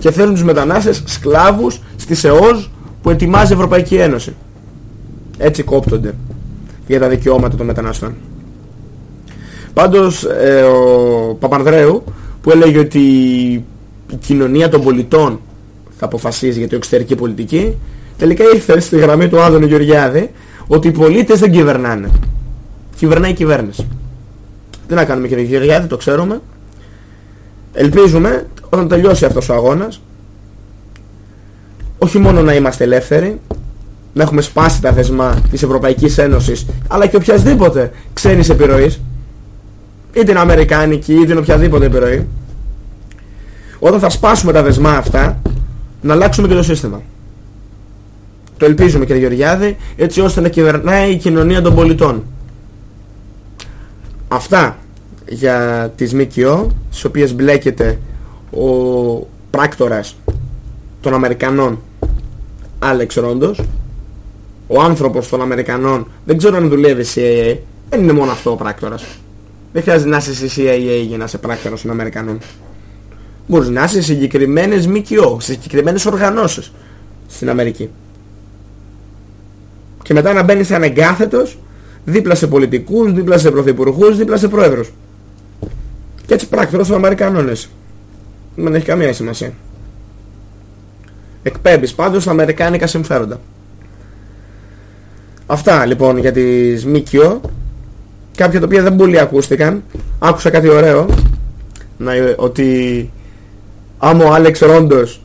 Και θέλουν τους μετανάστες σκλάβους στις ΕΟΖ που ετοιμάζει η Ευρωπαϊκή Ένωση. Έτσι κόπτονται για τα δικαιώματα των μεταναστών. Πάντως ε, ο Παπανδρέου που έλεγε ότι η κοινωνία των πολιτών θα αποφασίζει για το εξωτερική πολιτική τελικά ήρθε στη γραμμή του Άδωνη Γεωργιάδη ότι οι πολίτες δεν κυβερνάνε. Κυβερνάει η κυβέρνηση. Τι να κάνουμε κύριε Γεωργιάδη, το ξέρουμε. Ελπίζουμε όταν τελειώσει αυτός ο αγώνας όχι μόνο να είμαστε ελεύθεροι να έχουμε σπάσει τα θεσμά της Ευρωπαϊκής Ένωσης αλλά και οποιασδήποτε ξένης επιρροής είτε είναι Αμερικάνικη είτε είναι οποιαδήποτε επιρροή όταν θα σπάσουμε τα δεσμά αυτά να αλλάξουμε και το σύστημα. Το ελπίζουμε κύριε Γεωργιάδη έτσι ώστε να κυβερνάει η κοινωνία των πολιτών. Αυτά για τις ΜΚΟ στις οποίες μπλέκεται ο πράκτορας των Αμερικανών Άλεξ Ρόντος. Ο άνθρωπος των Αμερικανών δεν ξέρω αν δουλεύει CIA δεν είναι μόνο αυτό ο πράκτορας. Δεν χρειάζεται να είσαι στη CIA για να είσαι πράκτορας των Αμερικανών. Μπορείς να είσαι συγκεκριμένες ΜΚΟ σε συγκεκριμένες οργανώσεις στην Αμερική. Και μετά να μπαίνεις ανεγκάθετος δίπλα σε πολιτικούς, δίπλα σε πρωθυπουργούς, δίπλα σε πρόεδρους και έτσι πράκτορας των Αμερικανών είσαι δεν έχει καμία σημασία. Εκπέμπεις πάντως τα αμερικάνικα συμφέροντα. Αυτά λοιπόν για τις ΜΚΟ. Κάποια τα οποία δεν πολύ ακούστηκαν. Άκουσα κάτι ωραίο να, Ότι άμα ο Άλεξ Ρόντος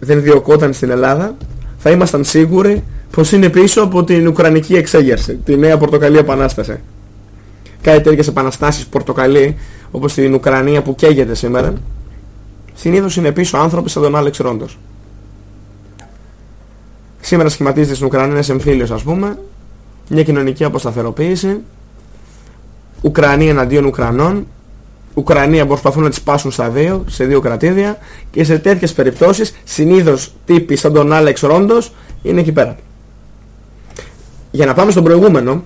δεν διωκόταν στην Ελλάδα θα ήμασταν σίγουροι πως είναι πίσω από την Ουκρανική εξέγερση τη νέα Πορτοκαλή Επανάσταση. Κάτι τέτοιες επαναστάσεις Πορτοκαλί όπως στην Ουκρανία που καίγεται σήμερα συνήθως είναι πίσω άνθρωποι σαν τον Άλεξ Ρόντος Σήμερα σχηματίζεται στην Ουκρανία ένας εμφύλιος ας πούμε, μια κοινωνική αποσταθεροποίηση, Ουκρανία εναντίον Ουκρανών, Ουκρανία προσπαθούν να τις πάσουν στα δύο, σε δύο κρατήδια και σε τέτοιες περιπτώσεις συνήθως τύποι σαν τον Άλεξ Ρόντος είναι εκεί πέρα. Για να πάμε στον προηγούμενο,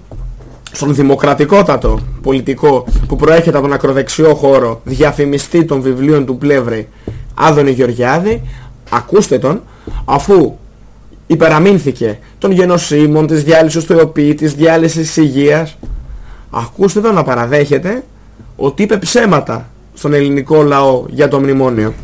στον δημοκρατικότατο πολιτικό που προέρχεται από τον ακροδεξιό χώρο διαφημιστή των βιβλίων του Πλεύρη Άδωνη Γεωργιάδη, ακούστε τον, αφού υπεραμείνθηκε των γενοσύμων, της διάλυσης του ΕΟΠΗ, της διάλυσης της υγείας. Ακούστε εδώ να παραδέχεται ότι είπε ψέματα στον ελληνικό λαό για το μνημόνιο.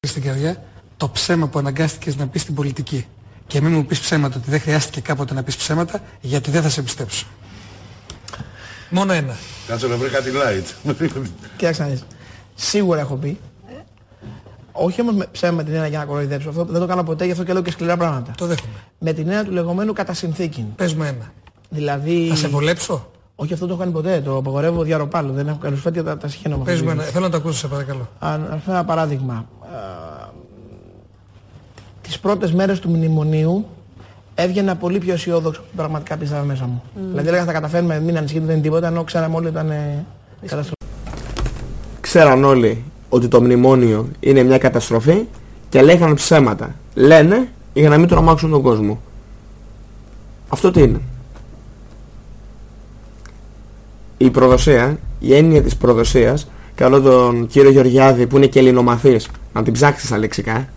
Στην καρδιά το ψέμα που αναγκάστηκες να πεις στην πολιτική. Και μην μου πεις ψέματα ότι δεν χρειάστηκε κάποτε να πεις ψέματα γιατί δεν θα σε πιστέψω. Μόνο ένα. Κάτσε να βρει κάτι light. Κοίταξε να δεις. Σίγουρα έχω πει όχι όμως με ψέμα με την έννοια για να κοροϊδέψω. Αυτό δεν το κάνω ποτέ, γι' αυτό και λέω και σκληρά πράγματα. Το δέχομαι. Με την έννοια του λεγόμενου κατά συνθήκη. Πες μου ένα. Δηλαδή... Θα σε βολέψω; Όχι, αυτό το έχω κάνει ποτέ. Το απαγορεύω διαρροπάλου. Δεν έχω κάνει φέτια τα, τα συγχαίρω με Πες αυτό μου το ένα. Θέλω να το ακούσω, σε παρακαλώ. Αν να φέρω ένα παράδειγμα. Α, τις πρώτες μέρες του μνημονίου έβγαινα πολύ πιο αισιόδοξο που πραγματικά πίστευα μέσα μου. Δηλαδή έλεγα θα τα καταφέρουμε, μην ανησυχείτε, δεν είναι τίποτα, ενώ ξέραμε όλοι ήταν ε, καταστροφή. Ξέραν όλοι ότι το μνημόνιο είναι μια καταστροφή και λέγανε ψέματα. Λένε για να μην τρομάξουν τον κόσμο. Αυτό τι είναι; Η προδοσία, η έννοια της προδοσίας, καλό τον κύριο Γεωργιάδη που είναι και ελληνομαθής, να την ψάξεις στα λεξικά,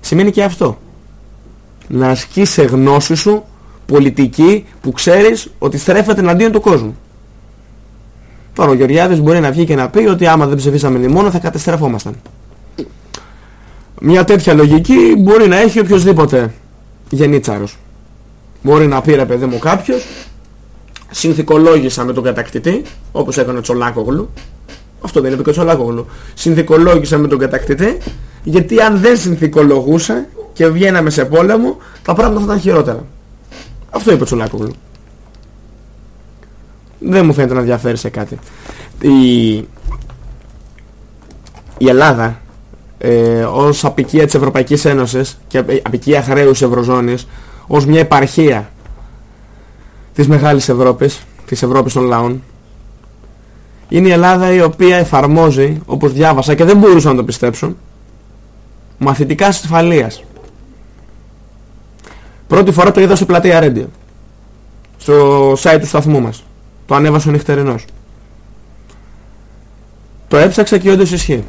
σημαίνει και αυτό. Να ασκείς σε γνώση σου πολιτική που ξέρεις ότι στρέφεται εναντίον του κόσμου. Τώρα ο Γεωργιάδης μπορεί να βγει και να πει ότι άμα δεν ψηφίσαμε μνημόνιο θα καταστρεφόμασταν. Μια τέτοια λογική μπορεί να έχει οποιοδήποτε γενίτσαρος. Μπορεί να πει ρε παιδί μου κάποιος, συνθηκολόγησα με τον κατακτητή, όπως έκανε ο Τσολάκογλου, αυτό δεν είπε και ο Τσολάκογλου, συνθηκολόγησα με τον κατακτητή, γιατί αν δεν συνθηκολογούσε και βγαίναμε σε πόλεμο, τα πράγματα θα ήταν χειρότερα. Αυτό είπε ο Τσολάκογλου. Δεν μου φαίνεται να διαφέρει σε κάτι. Η, η Ελλάδα ε, ως απικία της Ευρωπαϊκής Ένωσης και απικία χρέους Ευρωζώνης ως μια επαρχία της Μεγάλης Ευρώπης, της Ευρώπης των λαών είναι η Ελλάδα η οποία εφαρμόζει, όπως διάβασα και δεν μπορούσα να το πιστέψω, μαθητικά ασφαλείας. Πρώτη φορά το είδα στο πλατεία Radio, στο site του σταθμού μας. Το ανέβασε ο νυχτερινός. Το έψαξα και όντως ισχύει.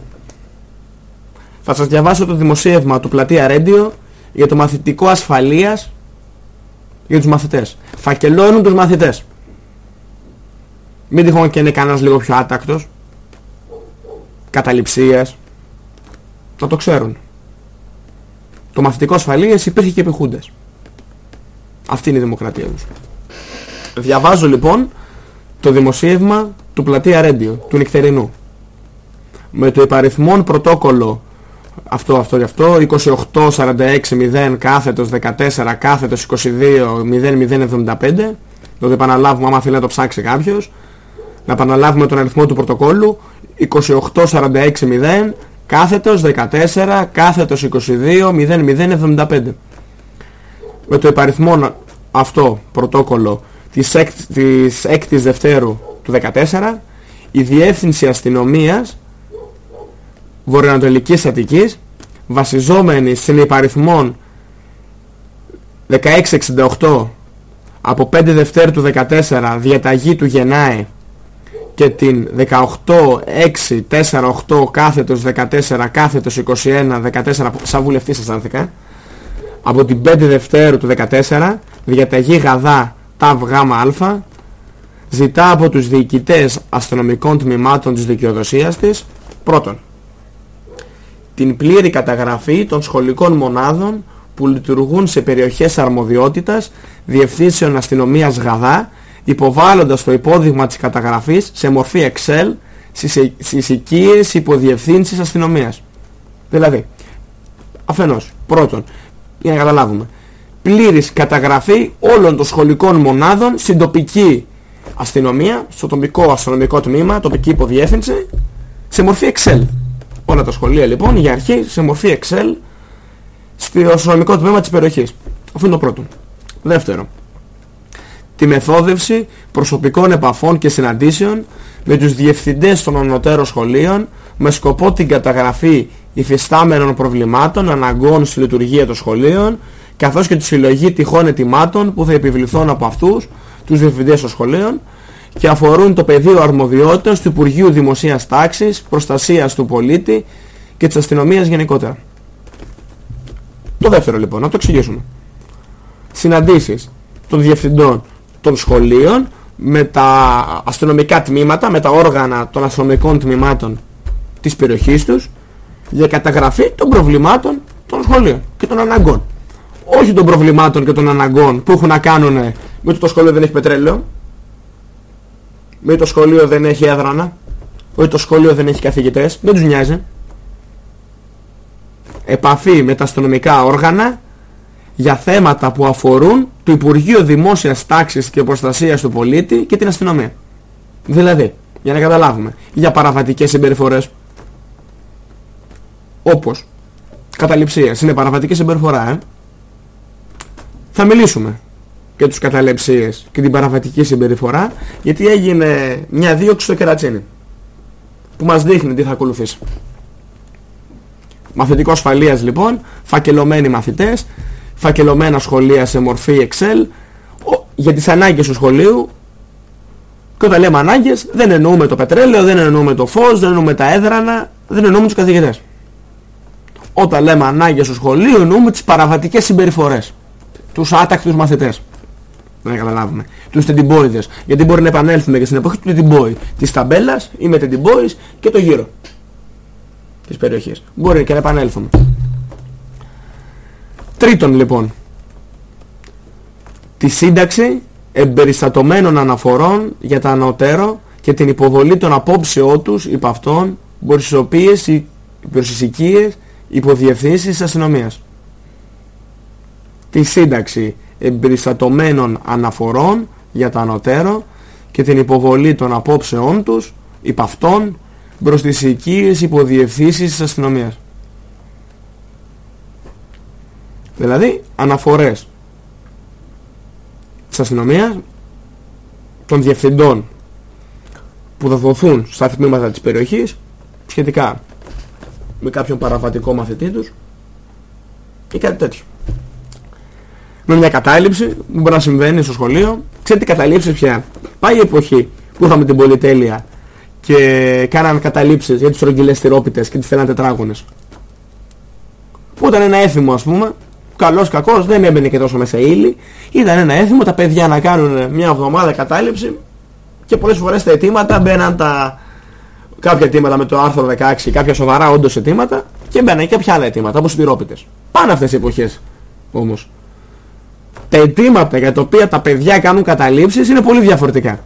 Θα σας διαβάσω το δημοσίευμα του πλατεία Radio για το μαθητικό ασφαλείας για τους μαθητές. Φακελώνουν τους μαθητές. Μην τυχόν και είναι κανένας λίγο πιο άτακτος. Καταληψίες. Να το ξέρουν. Το μαθητικό ασφαλείας υπήρχε και επιχούντες. Αυτή είναι η δημοκρατία τους. Διαβάζω λοιπόν το δημοσίευμα του πλατεία Radio, του νυχτερινού. Με το υπαριθμόν πρωτόκολλο αυτό, αυτό γι' αυτό, 28-46-0 κάθετος 14 κάθετος 22-0075 το επαναλάβουμε άμα θέλει να το ψάξει κάποιος να επαναλάβουμε τον αριθμό του πρωτοκόλλου 28-46-0 κάθετος 14 κάθετος 22-0075 με το υπαριθμό αυτό πρωτόκολλο της, εκ, της 6ης Δευτέρου του 14 η Διεύθυνση Αστυνομίας Βορειοανατολικής Αττικής βασιζόμενη στην υπαριθμόν 1668 από 5 Δευτέρου του 14 διαταγή του Γενάη και την 18-6-4-8 κάθετος 14 κάθετος 21 14 σαν βουλευτής αισθάνθηκα από την 5 Δευτέρου του 14 διαταγή Γαδά ΤΑΒ ΓΑΜΑ Α ζητά από τους διοικητές αστυνομικών τμήματων της δικαιοδοσίας της πρώτον την πλήρη καταγραφή των σχολικών μονάδων που λειτουργούν σε περιοχές αρμοδιότητας διευθύνσεων αστυνομίας ΓΑΔΑ υποβάλλοντας το υπόδειγμα της καταγραφής σε μορφή Excel στις οικίες υποδιευθύνσεις αστυνομίας. Δηλαδή, αφενός, πρώτον, για να καταλάβουμε, πλήρης καταγραφή όλων των σχολικών μονάδων στην τοπική αστυνομία, στο τοπικό αστυνομικό τμήμα, τοπική υποδιεύθυνση, σε μορφή Excel. Όλα τα σχολεία λοιπόν για αρχή σε μορφή Excel στο αστυνομικό τμήμα της περιοχής. Αυτό είναι το πρώτο. Δεύτερο, τη μεθόδευση προσωπικών επαφών και συναντήσεων με τους διευθυντές των ανωτέρων σχολείων με σκοπό την καταγραφή υφιστάμενων προβλημάτων αναγκών στη λειτουργία των σχολείων καθώς και τη συλλογή τυχών ετοιμάτων που θα επιβληθούν από αυτούς τους διευθυντές των σχολείων και αφορούν το πεδίο αρμοδιότητας του Υπουργείου Δημοσίας Τάξης, Προστασίας του Πολίτη και της αστυνομίας γενικότερα. Το δεύτερο λοιπόν, να το εξηγήσουμε. Συναντήσεις των διευθυντών των σχολείων με τα αστυνομικά τμήματα, με τα όργανα των αστυνομικών τμήματων της περιοχής τους για καταγραφή των προβλημάτων των σχολείων και των αναγκών. Όχι των προβλημάτων και των αναγκών που έχουν να κάνουν με το, το σχολείο δεν έχει πετρέλαιο, με το σχολείο δεν έχει έδρανα, ότι το σχολείο δεν έχει καθηγητές, δεν τους νοιάζει. επαφή με τα αστυνομικά όργανα για θέματα που αφορούν το Υπουργείο Δημόσιας Τάξης και Προστασίας του Πολίτη και την αστυνομία. Δηλαδή, για να καταλάβουμε, για παραβατικές συμπεριφορές όπως καταληψίες, είναι παραβατική συμπεριφορά, ε. Θα μιλήσουμε για τους καταληψίες και την παραβατική συμπεριφορά γιατί έγινε μια δίωξη στο κερατσίνι που μας δείχνει τι θα ακολουθήσει. Μαθητικό ασφαλείας λοιπόν, φακελωμένοι μαθητές, φακελωμένα σχολεία σε μορφή Excel ο- για τις ανάγκες του σχολείου και όταν λέμε ανάγκες δεν εννοούμε το πετρέλαιο, δεν εννοούμε το φως, δεν εννοούμε τα έδρανα, δεν εννοούμε τους καθηγητές. Όταν λέμε ανάγκες του σχολείου εννοούμε τις παραβατικές συμπεριφορές. Τους άτακτους μαθητές. Να καταλάβουμε. Τους τεντιμπόιδες. Γιατί μπορεί να επανέλθουμε και στην εποχή του τεντιμπόι. Της ταμπέλας ή με τεντιμπόις και το γύρο της περιοχής. Μπορεί και να επανέλθουμε. Τρίτον λοιπόν, τη σύνταξη εμπεριστατωμένων αναφορών για τα ανωτέρω και την υποβολή των απόψεών τους υπ' αυτών προς τις οποίες οι προς τις οικίες υποδιευθύνσεις της αστυνομίας. Τη σύνταξη εμπεριστατωμένων αναφορών για τα ανωτέρω και την υποβολή των απόψεών τους υπ' αυτών προς τις οικίες υποδιευθύνσεις της αστυνομίας. Δηλαδή αναφορές της αστυνομίας των διευθυντών που θα δοθούν στα τμήματα της περιοχής σχετικά με κάποιον παραβατικό μαθητή τους ή κάτι τέτοιο. Με μια κατάληψη που μπορεί να συμβαίνει στο σχολείο. Ξέρετε τι καταλήψεις πια. Πάει η εποχή που είχαμε την πολυτέλεια και κάναν καταλήψεις για τους στρογγυλές τυρόπιτες και τις θέλαν τετράγωνες. Που ήταν ένα έθιμο ας πούμε, καλός κακός, δεν έμπαινε και τόσο μέσα ύλη. Ήταν ένα έθιμο τα παιδιά να κάνουν μια εβδομάδα κατάληψη και πολλές φορές τα αιτήματα μπαίναν τα... κάποια αιτήματα με το άρθρο 16, κάποια σοβαρά όντως αιτήματα και μπαίναν και κάποια άλλα αιτήματα όπως οι τυρόπιτες. Πάνε αυτές οι εποχές όμως. Τα αιτήματα για τα οποία τα παιδιά κάνουν καταλήψεις είναι πολύ διαφορετικά.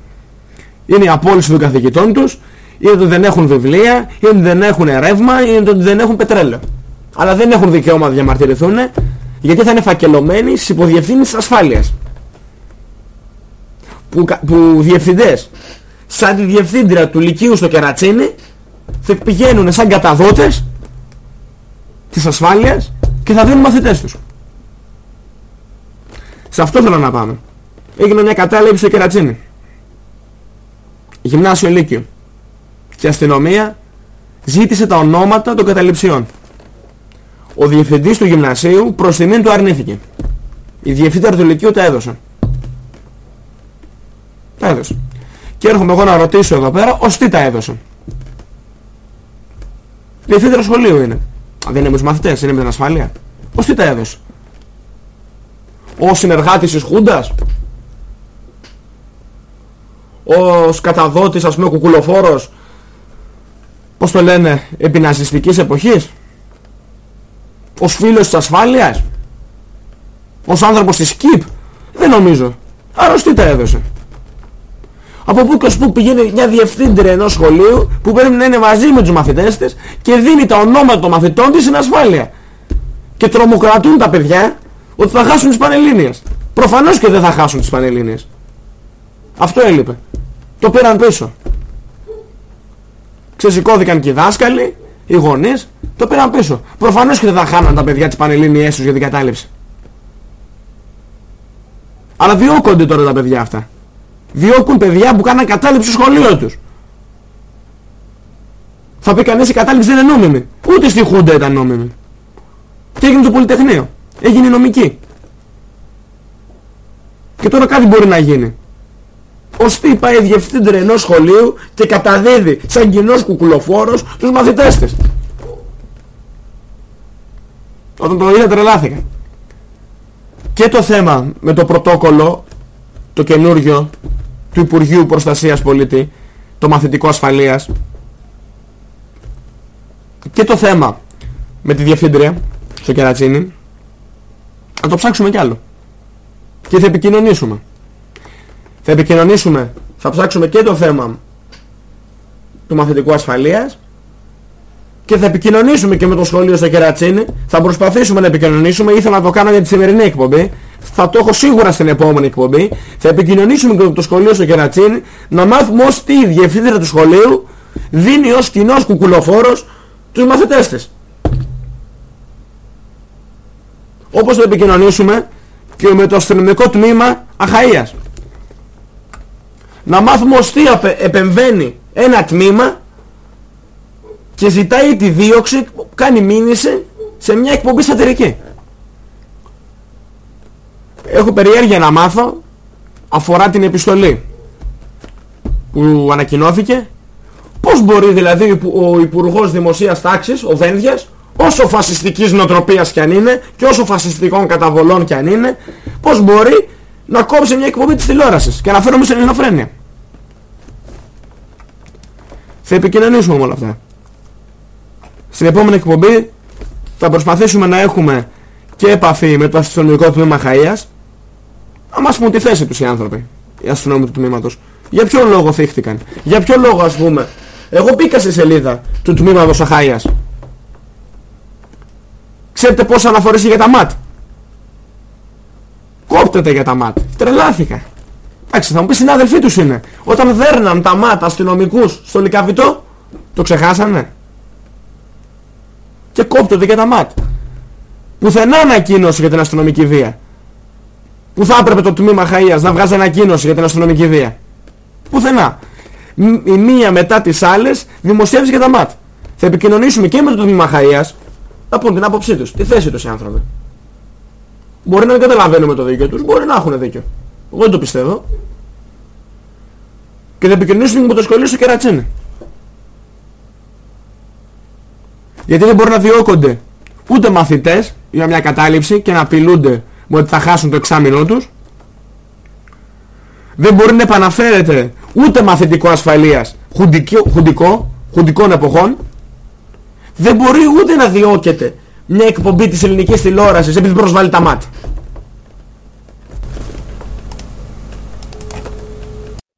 Είναι η απόλυση των καθηγητών τους, είναι ότι δεν έχουν βιβλία, είναι ότι δεν έχουν ρεύμα, είναι ότι δεν έχουν πετρέλαιο. Αλλά δεν έχουν δικαίωμα να διαμαρτυρηθούν γιατί θα είναι φακελωμένοι στις υποδιευθύνσεις της ασφάλειας. Που, κα- που διευθυντές σαν τη διευθύντρια του Λυκείου στο Κερατσίνι θα πηγαίνουν σαν καταδότες της ασφάλειας και θα δίνουν μαθητές τους. Σε αυτό θέλω να πάμε. Έγινε μια κατάληψη στο Κερατσίνι. Γυμνάσιο Λύκειο. Και η αστυνομία ζήτησε τα ονόματα των καταληψιών. Ο διευθυντής του γυμνασίου προς τιμήν του αρνήθηκε. Η διευθύντρια του Λυκείου τα έδωσε. Τα έδωσε. Και έρχομαι εγώ να ρωτήσω εδώ πέρα, ως τι τα έδωσε. Διευθύντρια σχολείου είναι. Α, δεν είναι με τους μαθητές, είναι με την ασφάλεια. Ως τι τα έδωσε. Ο συνεργάτης της Χούντας. Ο καταδότης, ας πούμε, ο κουκουλοφόρος. Πώς το λένε, επιναζιστικής εποχής. Ως φίλος της ασφάλειας. Ως άνθρωπος της ΚΙΠ. Δεν νομίζω. Άρα ως τι τα έδωσε. Από πού και ως πού πηγαίνει μια διευθύντρια ενός σχολείου που πρέπει να είναι μαζί με τους μαθητές της και δίνει τα ονόματα των μαθητών της στην ασφάλεια. Και τρομοκρατούν τα παιδιά ότι θα χάσουν τις Πανελλήνιες. Προφανώς και δεν θα χάσουν τις Πανελλήνιες. Αυτό έλειπε. Το πήραν πίσω. Ξεσηκώθηκαν και οι δάσκαλοι, οι γονείς, το πήραν πίσω. Προφανώς και δεν θα χάναν τα παιδιά τις Πανελλήνιές τους για την κατάληψη. Αλλά διώκονται τώρα τα παιδιά αυτά. Διώκουν παιδιά που κάναν κατάληψη στο σχολείο τους. Θα πει κανείς η κατάληψη δεν είναι νόμιμη. Ούτε στη Χούντα ήταν νόμιμη. Και έγινε το Πολυτεχνείο; Έγινε η νομική. Και τώρα κάτι μπορεί να γίνει. Ως τι πάει η διευθύντρια ενός σχολείου και καταδίδει σαν κοινός κουκουλοφόρος τους μαθητές της. Όταν το είδα τρελάθηκα. Και το θέμα με το πρωτόκολλο, το καινούργιο, του Υπουργείου Προστασίας Πολίτη, το μαθητικό ασφαλείας, και το θέμα με τη διευθύντρια στο Κερατσίνι, να το ψάξουμε κι άλλο. Και θα επικοινωνήσουμε. Θα επικοινωνήσουμε, θα ψάξουμε και το θέμα του μαθητικού ασφαλείας και θα επικοινωνήσουμε και με το σχολείο στο Κερατσίνη. Θα προσπαθήσουμε να επικοινωνήσουμε. Ήθελα να το κάνω για τη σημερινή εκπομπή. Θα το έχω σίγουρα στην επόμενη εκπομπή. Θα επικοινωνήσουμε και με το σχολείο στο Κερατσίνη να μάθουμε ως τι η διευθύντρια του σχολείου δίνει ως κοινός κουκουλοφόρος τους μαθητές της. Όπως θα επικοινωνήσουμε και με το αστυνομικό τμήμα Αχαΐας. Να μάθουμε ως τι απε- επεμβαίνει ένα τμήμα και ζητάει τη δίωξη, κάνει μήνυση σε μια εκπομπή σατυρική. Έχω περιέργεια να μάθω αφορά την επιστολή που ανακοινώθηκε πώς μπορεί δηλαδή ο Υπου- ο Υπουργός Δημοσίας Τάξης, ο Βένδιας, όσο φασιστικής νοοτροπίας κι αν είναι και όσο φασιστικών καταβολών κι αν είναι, πώς μπορεί να κόψει μια εκπομπή της τηλεόρασης και να φέρουμε στην ελληνοφρένεια; Θα επικοινωνήσουμε με όλα αυτά. Στην επόμενη εκπομπή θα προσπαθήσουμε να έχουμε και επαφή με το αστυνομικό τμήμα Χαΐας να μας πούν τη θέση τους οι άνθρωποι, οι αστυνόμοι του τμήματος. Για ποιο λόγο θύχτηκαν. Για ποιο λόγο ας πούμε. Εγώ μπήκα στη σελίδα του τμήματος Αχαΐας. Ξέρετε πόσα αναφορές είχε για τα ΜΑΤ; Κόπτεται για τα ΜΑΤ. Τρελάθηκα. Εντάξει, θα μου πεις συνάδελφοί τους είναι. Όταν δέρναν τα ΜΑΤ αστυνομικούς στο Λικαβιτό, το ξεχάσανε. Και κόπτονται για τα ΜΑΤ. Πουθενά ανακοίνωση για την αστυνομική βία. Που θα έπρεπε το τμήμα Χαΐας να βγάζει ανακοίνωση για την αστυνομική βία. Πουθενά. Μ- Η μία μετά τις άλλες δημοσιεύσει για τα ΜΑΤ. Θα επικοινωνήσουμε και με το τμήμα Χαΐας να πούν την άποψή τους, τη θέση τους οι άνθρωποι. Μπορεί να μην καταλαβαίνουμε το δίκιο τους, μπορεί να έχουν δίκιο. Εγώ δεν το πιστεύω. Και θα επικοινωνήσουμε και με το σχολείο στο Κερατσίνη. Γιατί δεν μπορεί να διώκονται ούτε μαθητές για μια κατάληψη και να απειλούνται με ότι θα χάσουν το εξάμεινό τους. Δεν μπορεί να επαναφέρεται ούτε μαθητικό ασφαλείας χουντικό, χουντικό, χουντικών εποχών. Δεν μπορεί ούτε να διώκεται μια εκπομπή της ελληνικής τηλεόρασης επειδή προσβάλλει τα μάτια.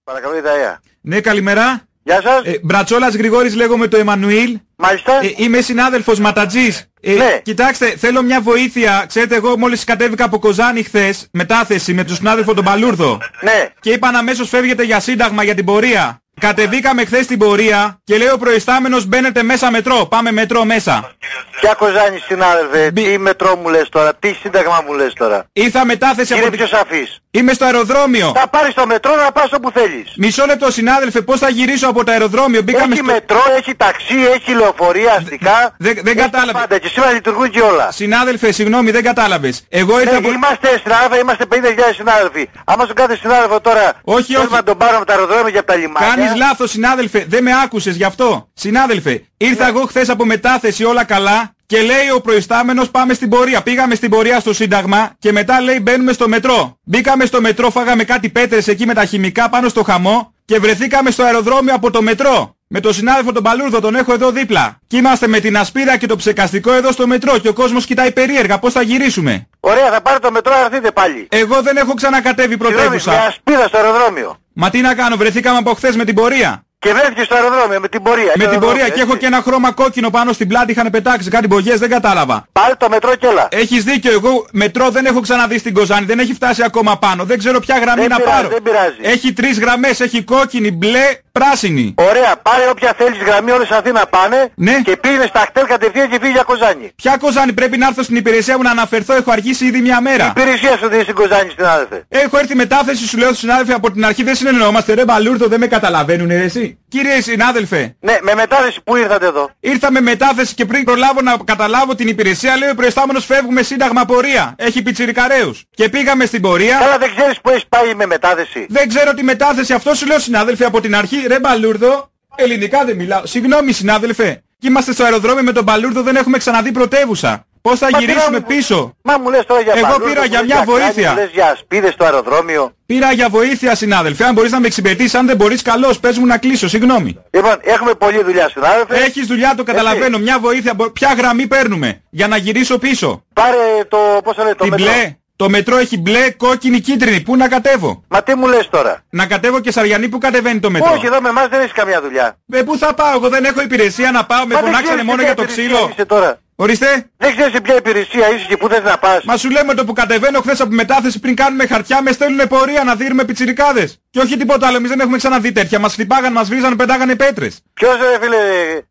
Παρακαλώ, Ιδαία. Ναι, καλημέρα. Γεια σας. Ε, Μπρατσόλας Γρηγόρης λέγομαι το Εμμανουήλ. Μάλιστα. Ε, είμαι συνάδελφος Ματατζής. Ε, Ναι. Κοιτάξτε, θέλω μια βοήθεια. Ξέρετε, εγώ μόλις κατέβηκα από Κοζάνη χθες, μετάθεση με τον συνάδελφο τον Παλούρδο. Ναι. Και είπαν αμέσως φεύγετε για σύνταγμα για την πορεία. Κατεβήκαμε χθες την πορεία και λέει ο προϊστάμενος μπαίνετε μέσα μετρό. Πάμε μετρό μέσα. Ποια κοζάνη συνάδελφε, τι μετρό μου λες τώρα, τι σύνταγμα μου λες τώρα. Ήρθα μετάθεση Είναι από την... πιο σαφής. Είμαι στο αεροδρόμιο. Θα πάρεις το μετρό να πας όπου θέλεις. Μισό λεπτό συνάδελφε, πώς θα γυρίσω από το αεροδρόμιο. Μπήκαμε Έχει στο... μετρό, έχει ταξί, έχει λεωφορεία αστικά. Δεν, δεν Έχει κατάλαβε. Πάντα και σήμερα λειτουργούν και όλα. Συνάδελφε, συγγνώμη, δεν κατάλαβες. Εγώ ήρθα Ναι, από... Είμαστε συνάδελφοι, είμαστε 50.000 συνάδελφοι. Άμα στον κάθε συνάδελφο τώρα Όχι, θέλουμε όχι. να τον πάρουμε από τα αεροδρόμια και από τα λιμάνια. Κάνεις λάθος συνάδελφε, δεν με άκουσες γι' αυτό. Συνάδελφε, ήρθα Ναι. εγώ χθες από μετάθεση όλα καλά και λέει ο προϊστάμενος πάμε στην πορεία. Πήγαμε στην πορεία στο Σύνταγμα και μετά λέει μπαίνουμε στο μετρό. Μπήκαμε στο μετρό, φάγαμε κάτι πέτρες εκεί με τα χημικά πάνω στο χαμό και βρεθήκαμε στο αεροδρόμιο από το μετρό. Με τον συνάδελφο τον Παλούρδο τον έχω εδώ δίπλα. Και είμαστε με την ασπίδα και το ψεκαστικό εδώ στο μετρό και ο κόσμος κοιτάει περίεργα πώς θα γυρίσουμε; Ωραία, θα πάρετε το μετρό να έρθετε πάλι. Εγώ δεν έχω ξανακατέβει Συγγνώμη, πρωτεύουσα. Με ασπίδα στο αεροδρόμιο. Μα τι να κάνω, βρεθήκαμε από χθες με την πορεία. Και βρέθηκε στο αεροδρόμιο με την πορεία. Με στο την πορεία αεροδρόμιο, και έχω έτσι. και ένα χρώμα κόκκινο πάνω στην πλάτη είχαν πετάξει κάτι μπογιές, δεν κατάλαβα. Πάρε το μετρό και έλα. Έχεις δίκιο, εγώ μετρό δεν έχω ξαναδεί στην Κοζάνη, δεν έχει φτάσει ακόμα πάνω. Δεν ξέρω ποια γραμμή Δεν να πειράζει, πάρω. δεν πειράζει. Έχει τρεις γραμμές, έχει κόκκινη, μπλε, πράσινη. Ωραία, πάρε όποια θέλεις γραμμή όλες Αθήνα πάνε Ναι. και πήγαινε στα χτέλ κατευθείαν και φύγεις για Κοζάνη. Ποια Κοζάνη πρέπει να έρθω στην υπηρεσία μου να αναφερθώ, έχω αργήσει ήδη μια μέρα. Υπηρεσία σου δίνει στην Κοζάνη συνάδελφε. Έχω έρθει μετάθεση, σου λέω στους συνάδελφοι από την αρχή δεν συνεννοούμαστε. Ρε μπαλούρδο, δεν με καταλαβαίνουν, ρε εσύ. Κύριε συνάδελφε, Ναι, με μετάθεση που ήρθατε εδώ. Ήρθα με μετάθεση και πριν προλάβω να καταλάβω την υπηρεσία, λέει ο προϊστάμενος φεύγουμε σύνταγμα πορεία. Έχει πιτσιρικαρέους. Και πήγαμε στην πορεία. Καλά δεν ξέρεις που έχεις πάει με μετάθεση. Δεν ξέρω τη μετάθεση. Αυτό σου λέω συνάδελφε από την αρχή. Ρε μπαλούρδο. Ελληνικά δεν μιλάω. Συγγνώμη συνάδελφε. Και είμαστε στο αεροδρόμιο με τον μπαλούρδο δεν έχουμε ξαναδεί πρωτεύουσα. Πώς θα Μα τι γυρίσουμε να μου- πίσω; Μα μου λες τώρα για Εγώ μπαλούρδο, πήρα μου για λες μια κράνη, βοήθεια. Μου λες για ασπίδες στο αεροδρόμιο. Πήρα για βοήθεια συνάδελφε. Αν μπορείς να με εξυπηρετήσεις, αν δεν μπορείς καλώς. Πες μου να κλείσω. Συγγνώμη. Λοιπόν, έχουμε πολλή δουλειά συνάδελφε. Έχεις δουλειά το καταλαβαίνω. Έτσι. Μια βοήθεια. μπο- Ποια γραμμή παίρνουμε για να γυρίσω πίσω; Πάρε το, πώς θα λέει, το Την μετρό. μπλε. Το μετρό έχει μπλε, κόκκινη, κίτρινη. Πού να κατέβω; Μα τι μου λες τώρα; Να κατέβω και Σαριανή που κατεβαίνει το μετρό; Όχι, εδώ με εμάς δεν έχεις καμιά δουλειά. Ε, πού θα πάω, εγώ δεν έχω υπηρεσία να πάω, με Μα δεν φωνάξανε ξέρεις μόνο ποια για το υπηρεσία ξύλο. Είσαι τώρα. Ορίστε. Δεν ξέρεις σε ποια υπηρεσία είσαι και πού θες να πας. Μα σου λέμε το που κατεβαίνω χθες από μετάθεση πριν κάνουμε χαρτιά με στέλνουνε πορεία να δίνουμε πιτσιρικάδες. Και όχι τίποτα άλλο, εμείς δεν έχουμε ξαναδεί τέτοια. Μας χτυπάγαν, μας βρίζανε, πετάγανε πέτρες. Ποιος ρε φίλε,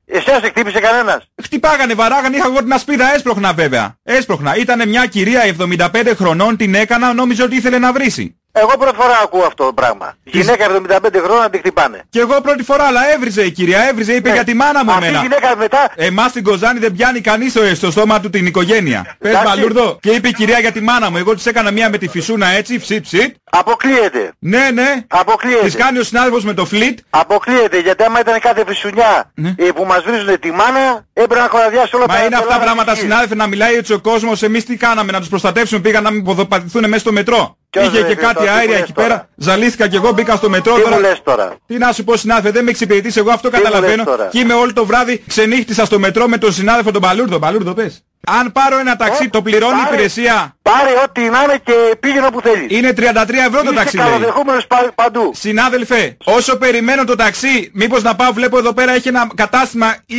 εσένα σε χτύπησε κανένας; Χτυπάγανε, βαράγανε, είχα εγώ την ασπίδα έσπροχνα βέβαια. Έσπροχνα. Ήτανε μια κυρία 75 χρονών, την έκανα, νόμιζε ότι ήθελε να βρίσει. Εγώ πρώτη φορά ακούω αυτό το πράγμα. Γυναίκα 75 χρόνια να τη χτυπάνε. Και εγώ πρώτη φορά, αλλά έβριζε η κυρία, έβριζε, είπε για τη μάνα μου Αυτή η εμένα. γυναίκα μετά Εμάς στην Κοζάνη δεν πιάνει κανείς στο, στο στόμα του την οικογένεια. Πες Εντάξει. μπαλούρδο. Και είπε η κυρία για τη μάνα μου. Εγώ της έκανα μία με τη φυσούνα έτσι, ψιτ ψιτ. αποκλείεται. Ναι, ναι. Αποκλείεται. Της κάνει ο συνάδελφος με το φλιτ. Αποκλείεται γιατί άμα ήταν κάθε φυσουνιά ε, που μας βρίζουν τη μάνα έπρεπε να χωραδιάσει όλα Ναι. Μα τα είναι αυτά Ελλάδα πράγματα της γης. συνάδελφε να μιλάει έτσι ο κόσμος. Εμείς τι κάναμε, να τους προστατεύσουμε, πήγαν να μην ποδοπατηθούν μέσα στο μετρό. Ποιος Είχε ρε, και φίλε, κάτι τώρα, τι μου αέρια λες εκεί πέρα. Ζαλίστηκα και εγώ, μπήκα στο μετρό Τι τώρα. μου λες τώρα; Τι να σου πω συνάδελφε, δεν με εξυπηρετείς εγώ αυτό Τι μου λες καταλαβαίνω. τώρα; Και είμαι όλο το βράδυ ξενύχτησα στο μετρό με τον συνάδελφο τον Παλούρδο. Παλούρδο πες. Αν πάρω ένα ταξί, το πληρώνει η Ε, πάρε. υπηρεσία. Πάρε ό,τι να είναι και πήγαινε όπου θέλεις. Είναι 33 ευρώ το Είσαι ταξί λέει. καλοδεχούμενος πα- παντού. Συνάδελφε, όσο περιμένω το ταξί, μήπως να πάω, βλέπω εδώ πέρα έχει ένα κατάστημα Ί-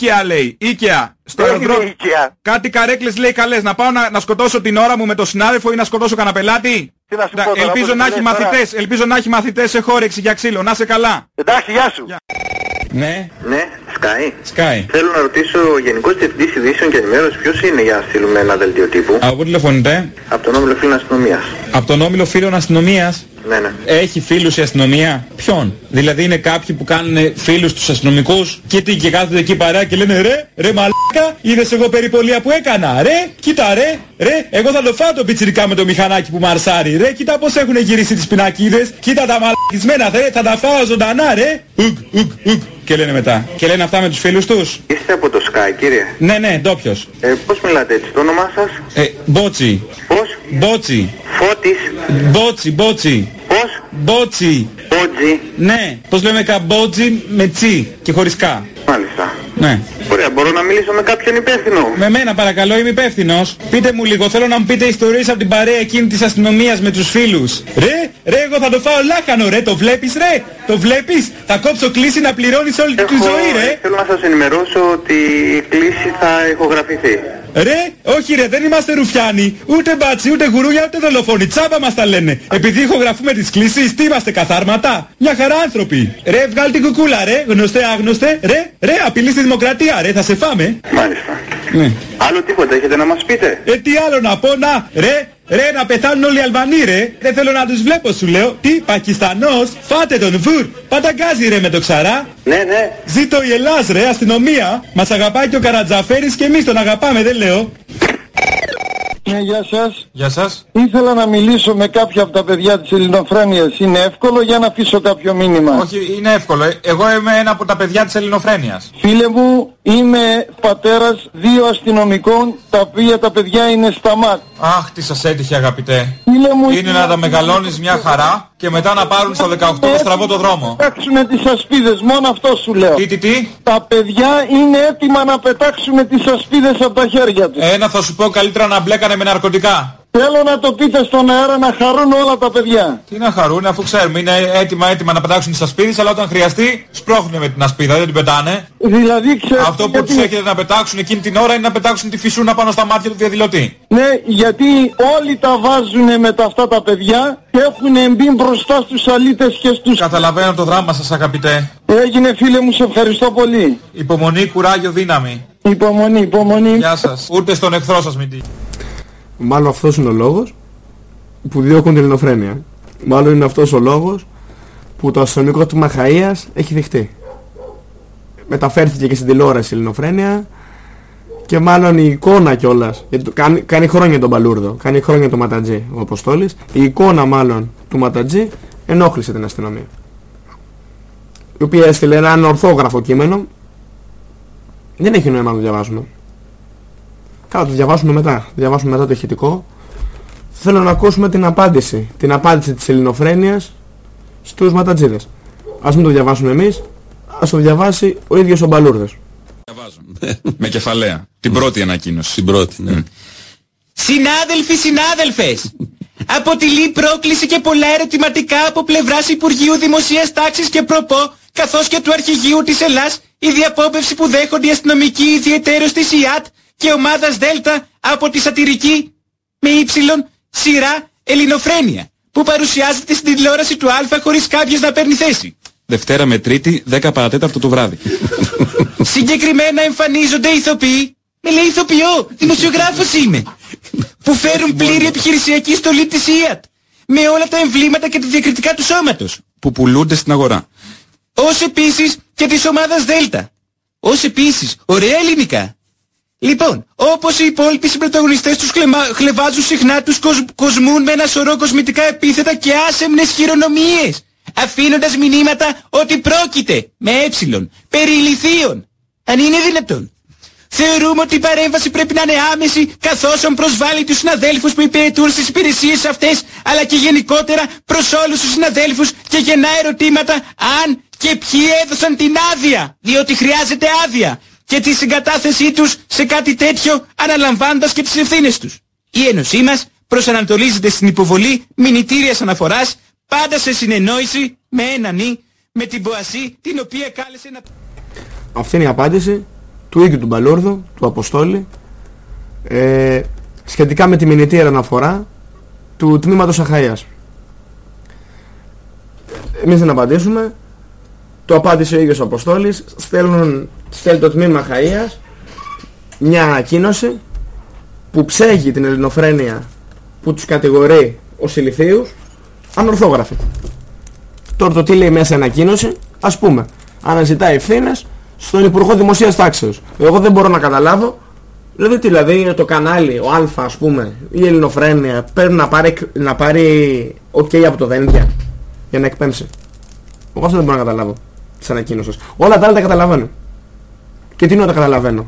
Ikea λέει, Ikea. Στο Δεν είναι αεροδρόμιο. Ikea. Κάτι καρέκλες λέει καλές. Να πάω να, να σκοτώσω την ώρα μου με τον συνάδελφο ή να σκοτώσω κανένα πελάτη; Τι να σου Να- πω τώρα, ελπίζω όπως να μου έχει λες τώρα. μαθητές, ελπίζω να έχει μαθητές σε χόρεξη για ξύλο. Να σε καλά. Εντάξει, γεια σου. Ναι, Ναι, Sky. Sky. Θέλω να ρωτήσω ο Γενικός Διευθυντής Ειδήσεων και Ενημέρωσης ποιος είναι για να στείλουμε ένα δελτίο τύπου. Από πού τηλεφωνείτε; Από τον Όμιλο Φίλων Αστυνομίας. Από τον Όμιλο Φίλων Αστυνομίας. Ναι, ναι. Έχει φίλους η αστυνομία; Ποιον; Δηλαδή είναι κάποιοι που κάνουν φίλους τους αστυνομικούς και τι και κάθονται εκεί παρά και λένε ρε, ρε μαλάκα, είδες εγώ περιπολία που έκανα. Ρε, κοίτα ρε, ρε, εγώ θα το φάω το πιτσιρικά με το μηχανάκι που μαρσάρει. Ρε, κοίτα πως έχουν γυρίσει τις πινακίδες. Κοίτα τα μαλακισμένα, ρε, θα τα φάω ζωντανά, ρε. Ουκ, ουκ, ουκ. Και λένε μετά. Και λένε αυτά με τους φίλους τους. Είστε από το Sky, κύριε. Ναι, ναι, ντόπιος. Ε, πώς μιλάτε έτσι, το όνομά σας; Ε, μπότσι. Πώς; Μπότσι. Φώτης. Μπότσι, μπότσι. Πώς. Μπότσι. Μπότζι. Ναι, πώς λέμε καμπότζι με τσι και χωρίς κα. Μάλιστα. Ναι. Ωραία, μπορώ να μιλήσω με κάποιον υπεύθυνο; Με μένα παρακαλώ, είμαι υπεύθυνος. Πείτε μου λίγο, θέλω να μου πείτε ιστορίες από την παρέα εκείνη της αστυνομίας με τους φίλους. Ρε, ρε, εγώ θα το φάω λάχανο, ρε, το βλέπεις, ρε, το βλέπεις; Θα κόψω κλίση να πληρώνεις όλη τη Έχω- ζωή, ρε; Θέλω να σας ενημερώσω ότι η κλήση θα ηχογραφηθεί. Ρε, όχι ρε, δεν είμαστε ρουφιάνοι, ούτε μπάτσι, ούτε γουρούνια, ούτε δολοφόνοι. Τσάμπα μας τα λένε. Επειδή ηχογραφούμε τις κλήσεις, τι είμαστε καθάρματα. Μια χαρά άνθρωποι. Ρε, βγάλ την κουκούλα, ρε, γνωστέ, άγνωστε. Ρε, ρε, απειλή στη δημοκρατία, ρε, θα σε φάμε. Μάλιστα. Ναι. Άλλο τίποτα έχετε να μας πείτε; Ε, τι άλλο να πω, να, ρε, ρε, να πεθάνουν όλοι οι Αλβανοί, ρε. Δεν θέλω να τους βλέπω, σου λέω. Τι, Πακιστανός, φάτε τον βουρ. Παταγκάζει, ρε, με το ξαρά. Ναι, ναι. Ζήτω η Ελλάς, ρε, αστυνομία. Μας αγαπάει και ο Καρατζαφέρης και εμείς τον αγαπάμε, δεν λέω. Ναι, γεια σας. Γεια σας. Ήθελα να μιλήσω με κάποια από τα παιδιά της ελληνοφρένειας. Είναι εύκολο για να αφήσω κάποιο μήνυμα; Όχι, είναι εύκολο. Ε, Εγώ είμαι ένα από τα παιδιά της ελληνοφρένειας. Φίλε μου, είμαι πατέρας δύο αστυνομικών, τα οποία τα παιδιά είναι στα ΜΑΤ. Αχ, τι σας έτυχε αγαπητέ. Φίλε μου, Είναι να τα μεγαλώνεις μια χαρά και μετά να πάρουν στο 18 το στραβό το δρόμο. πετάξουνε τις ασπίδες, μόνο αυτό σου λέω. Τι, τι, τι; Τα παιδιά είναι έτοιμα να πετάξουν τις ασπίδες από τα χέρια τους. Ένα θα σου πω καλύτερα να μπλέκανε με ναρκωτικά. Θέλω να το πείτε στον αέρα να χαρούν όλα τα παιδιά. Τι να χαρούν αφού ξέρουμε είναι έτοιμα έτοιμα να πετάξουν τις ασπίδες αλλά όταν χρειαστεί σπρώχνουν με την ασπίδα δεν την πετάνε. Δηλαδή ξέρετε Αυτό που γιατί- τους έχετε να πετάξουν εκείνη την ώρα είναι να πετάξουν τη φυσούνα πάνω στα μάτια του διαδηλωτή. Ναι, γιατί όλοι τα βάζουν με τα αυτά τα παιδιά και έχουν μπει μπροστά στους αλήτες και στους... Καταλαβαίνω το δράμα σας αγαπητέ. Έγινε φίλε μου, σε ευχαριστώ πολύ. Υπομονή, κουράγιο, δύναμη. Υπομονή, υπομονή. Γεια σας. Ούτε στον εχθρό σας μην τύχει. Μάλλον αυτός είναι ο λόγος που διώκουν την ελληνοφρένεια. Μάλλον είναι αυτός ο λόγος που το αστυνομικό του Μαχαΐας έχει δεχτεί. Μεταφέρθηκε και στην τηλεόραση η ελληνοφρένεια και μάλλον η εικόνα κιόλας, γιατί το- κάνει, κάνει χρόνια τον Παλούρδο, κάνει χρόνια το Ματατζή ο Αποστόλης, η εικόνα μάλλον του Ματατζή ενόχλησε την αστυνομία. Η οποία έστειλε ένα ορθόγραφο κείμενο, δεν έχει νόημα να το διαβάσουμε. Καλά, το διαβάσουμε μετά. Το διαβάσουμε μετά το ηχητικό. Θέλω να ακούσουμε την απάντηση. Την απάντηση της ελληνοφρένειας στους ματατζίδες. Ας μην το διαβάσουμε εμείς. Ας το διαβάσει ο ίδιος ο Μπαλούρδος. (laughs) Με κεφαλαία. Την πρώτη ανακοίνωση. Την πρώτη, ναι. Συνάδελφοι, συνάδελφες, αποτελεί πρόκληση και πολλά ερωτηματικά από πλευράς Υπουργείου Δημοσίας Τάξης και Προπό, καθώς και του Αρχηγείου της Ελλάς, η διαπόπευση που δέχονται οι αστυνομικοί ιδιαιτέρως της ΙΑΤ και ομάδας ΔΕΛΤΑ από τη σατυρική με ύψιλον σειρά ελληνοφρένεια, που παρουσιάζεται στην τηλεόραση του Α χωρίς κάποιος να παίρνει θέση. Δευτέρα με Τρίτη, 10 παρατέταρτο το βράδυ. Συγκεκριμένα εμφανίζονται ηθοποιοί. Με λέει ηθοποιό, δημοσιογράφος είμαι. Που φέρουν πλήρη επιχειρησιακή στολή της ΙΑΤ. Με όλα τα εμβλήματα και τα διακριτικά του σώματος. Που πουλούνται στην αγορά. Ως επίσης και της ομάδας Δέλτα. Ως επίσης, ωραία ελληνικά. Λοιπόν, όπως οι υπόλοιποι συμπροταγωνιστές τους χλεμα... χλεβάζουν συχνά τους κοσ... κοσμούν με ένα σωρό κοσμητικά επίθετα και άσεμνες χειρονομίες, αφήνοντας μηνύματα ότι πρόκειται, με έψιλον, περί ηλιθείων. Αν είναι δυνατόν. Θεωρούμε ότι η παρέμβαση πρέπει να είναι άμεση καθώς προσβάλλει τους συναδέλφους που υπηρετούν στις υπηρεσίες αυτές αλλά και γενικότερα προς όλους τους συναδέλφους και γεννά ερωτήματα αν και ποιοι έδωσαν την άδεια, διότι χρειάζεται άδεια και τη συγκατάθεσή τους σε κάτι τέτοιο αναλαμβάνοντας και τις ευθύνες τους. Η Ένωσή μας προσανατολίζεται στην υποβολή μηνυτήριας αναφοράς πάντα σε συνεννόηση με έναν ή με την Ποασί την οποία κάλεσε να... Αυτή είναι η απάντηση του ίδιου του Μπαλούρδου, του Αποστόλη, ε, σχετικά με τη μηνυτήρια αναφορά του τμήματος Αχαΐας. Εμείς δεν απαντήσουμε. Το απάντησε ο ίδιος ο Αποστόλης. Στέλνουν, στέλνει το τμήμα Αχαΐας μια ανακοίνωση που ψέγει την ελληνοφρένεια που τους κατηγορεί ως ηλιθίους ανορθόγραφη. Τώρα το τι λέει μέσα ανακοίνωση, ας πούμε, αναζητά ευθύνες στον Υπουργό Δημοσίας Τάξεως. Εγώ δεν μπορώ να καταλάβω, δηλαδή τι, δηλαδή το κανάλι, ο Α ας πούμε, η ελληνοφρένεια πρέπει να πάρει, να πάρει ok από το δέντια για να εκπέμψει. Εγώ αυτό δεν μπορώ να καταλάβω της ανακοίνωσης. Όλα τα άλλα τα καταλαβαίνω. Και τι είναι τα καταλαβαίνω.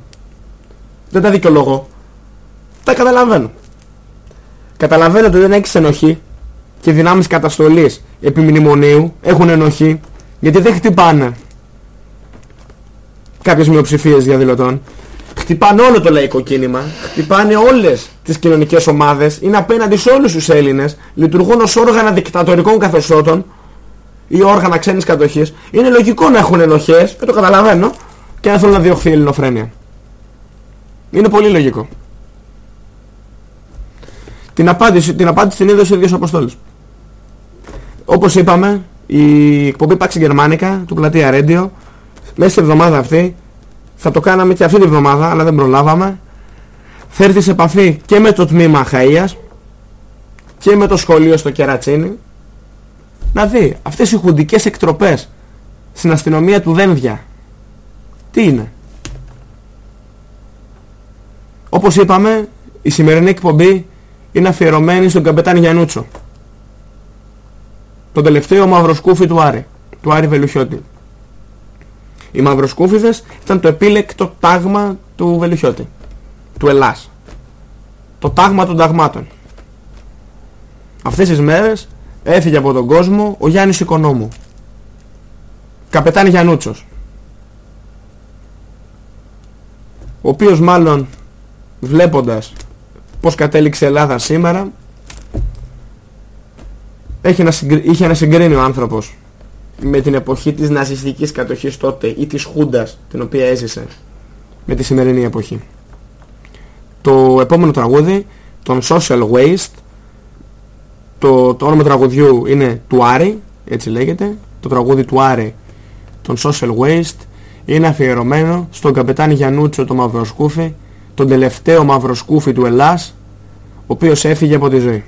Δεν τα δικαιολογώ. Τα καταλαβαίνω. Καταλαβαίνω ότι δεν έχεις ενοχή και δυνάμεις καταστολής επιμνημονίου έχουν ενοχή γιατί δεν χτυπάνε κάποιες μειοψηφίες διαδηλωτών. Χτυπάνε όλο το λαϊκό κίνημα, χτυπάνε όλες τις κοινωνικές ομάδες, είναι απέναντι σε όλους τους Έλληνες, λειτουργούν ως όργανα δικτατορικών καθεστώτων ή όργανα ξένης κατοχής. Είναι λογικό να έχουν ενοχές, δεν το καταλαβαίνω, και να θέλουν να διωχθεί η ελληνοφρένεια. Είναι πολύ λογικό. Την απάντηση, την απάντηση την είδε ο ίδιος Αποστόλης. Όπως είπαμε, η εκπομπή Pax Γερμανικά του Πλατεία Radio μέσα στη εβδομάδα αυτή θα το κάναμε και αυτή τη εβδομάδα αλλά δεν προλάβαμε θα έρθει σε επαφή και με το τμήμα Χαΐας και με το σχολείο στο Κερατσίνι να δει αυτές οι χουντικές εκτροπές στην αστυνομία του Δένδια τι είναι; Όπως είπαμε η σημερινή εκπομπή είναι αφιερωμένη στον καπετάν Γιανούτσο τον τελευταίο μαυροσκούφι του Άρη του Άρη Βελουχιώτη οι μαυροσκούφιδες ήταν το επίλεκτο τάγμα του Βελουχιώτη, του Ελλάς. Το τάγμα των ταγμάτων. Αυτές τις μέρες έφυγε από τον κόσμο ο Γιάννης Οικονόμου. Καπετάν Γιαννούτσος. Ο οποίος μάλλον βλέποντας πως κατέληξε η Ελλάδα σήμερα έχει να είχε να συγκρίνει ο άνθρωπος με την εποχή της ναζιστικής κατοχής τότε ή της Χούντας την οποία έζησε με τη σημερινή εποχή. Το επόμενο τραγούδι, τον Social Waste, το, το όνομα τραγουδιού είναι του Άρη, έτσι λέγεται, το τραγούδι του Άρη, τον Social Waste, είναι αφιερωμένο στον καπετάν Γιαννούτσο το Μαυροσκούφι, τον τελευταίο Μαυροσκούφι του Ελλάς, ο οποίος έφυγε από τη ζωή.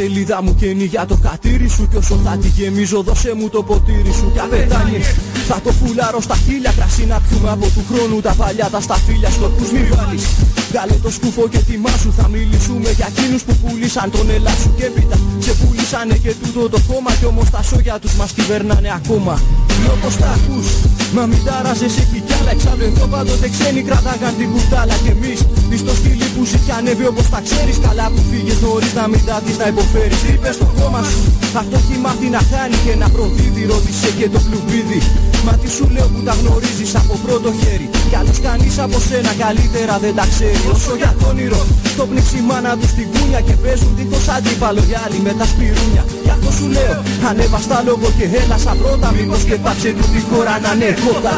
Σελίδα μου καινή για το κατήρι σου Κι όσο θα τη γεμίζω δώσε μου το ποτήρι σου. Καπετάνιες θα το πουλάρω στα χίλια Κρασί να πιούμε από του χρόνου τα παλιά τα σταφύλια Σκοπούς μη βάλεις. Βγάλε το σκούφο και τιμά σου Θα μιλήσουμε για εκείνους που πουλήσαν τον ελά σου Και έπειτα σε πουλήσανε και τούτο το κόμμα. Κι όμως τα σόγια τους μας κυβερνάνε ακόμα. Λόγος τα ακούς Μα μην τάραζες εκεί κι άλλα. Εξάλλου εδώ πάντοτε ξένοι κρατάγαν την κουτάλα Κι εμείς στο σκυλί που ζει κι ανέβει όπως τα ξέρεις. Καλά που φύγες νωρίς να μην τα δεις να υποφέρεις. Είπες στο κόμμα σου Αυτό έχει μάθει να χάνει και να προδίδει. Ρώτησε και το κλουβίδι. Μα τι σου λέω που τα γνωρίζεις από πρώτο χέρι. Κι άλλος κανείς από σένα καλύτερα δεν τα ξέρει. Όσο για το όνειρο Το πνίξει η μάνα του στην κούνια Και παίζουν δίχως αντίπαλο για άλλοι με τα σπυρούνια. Γι' αυτό σου λέω ανέβα στα λόγο και έλα σαν πρώτα Μήπως και πάψε του τη χώρα να είναι κότα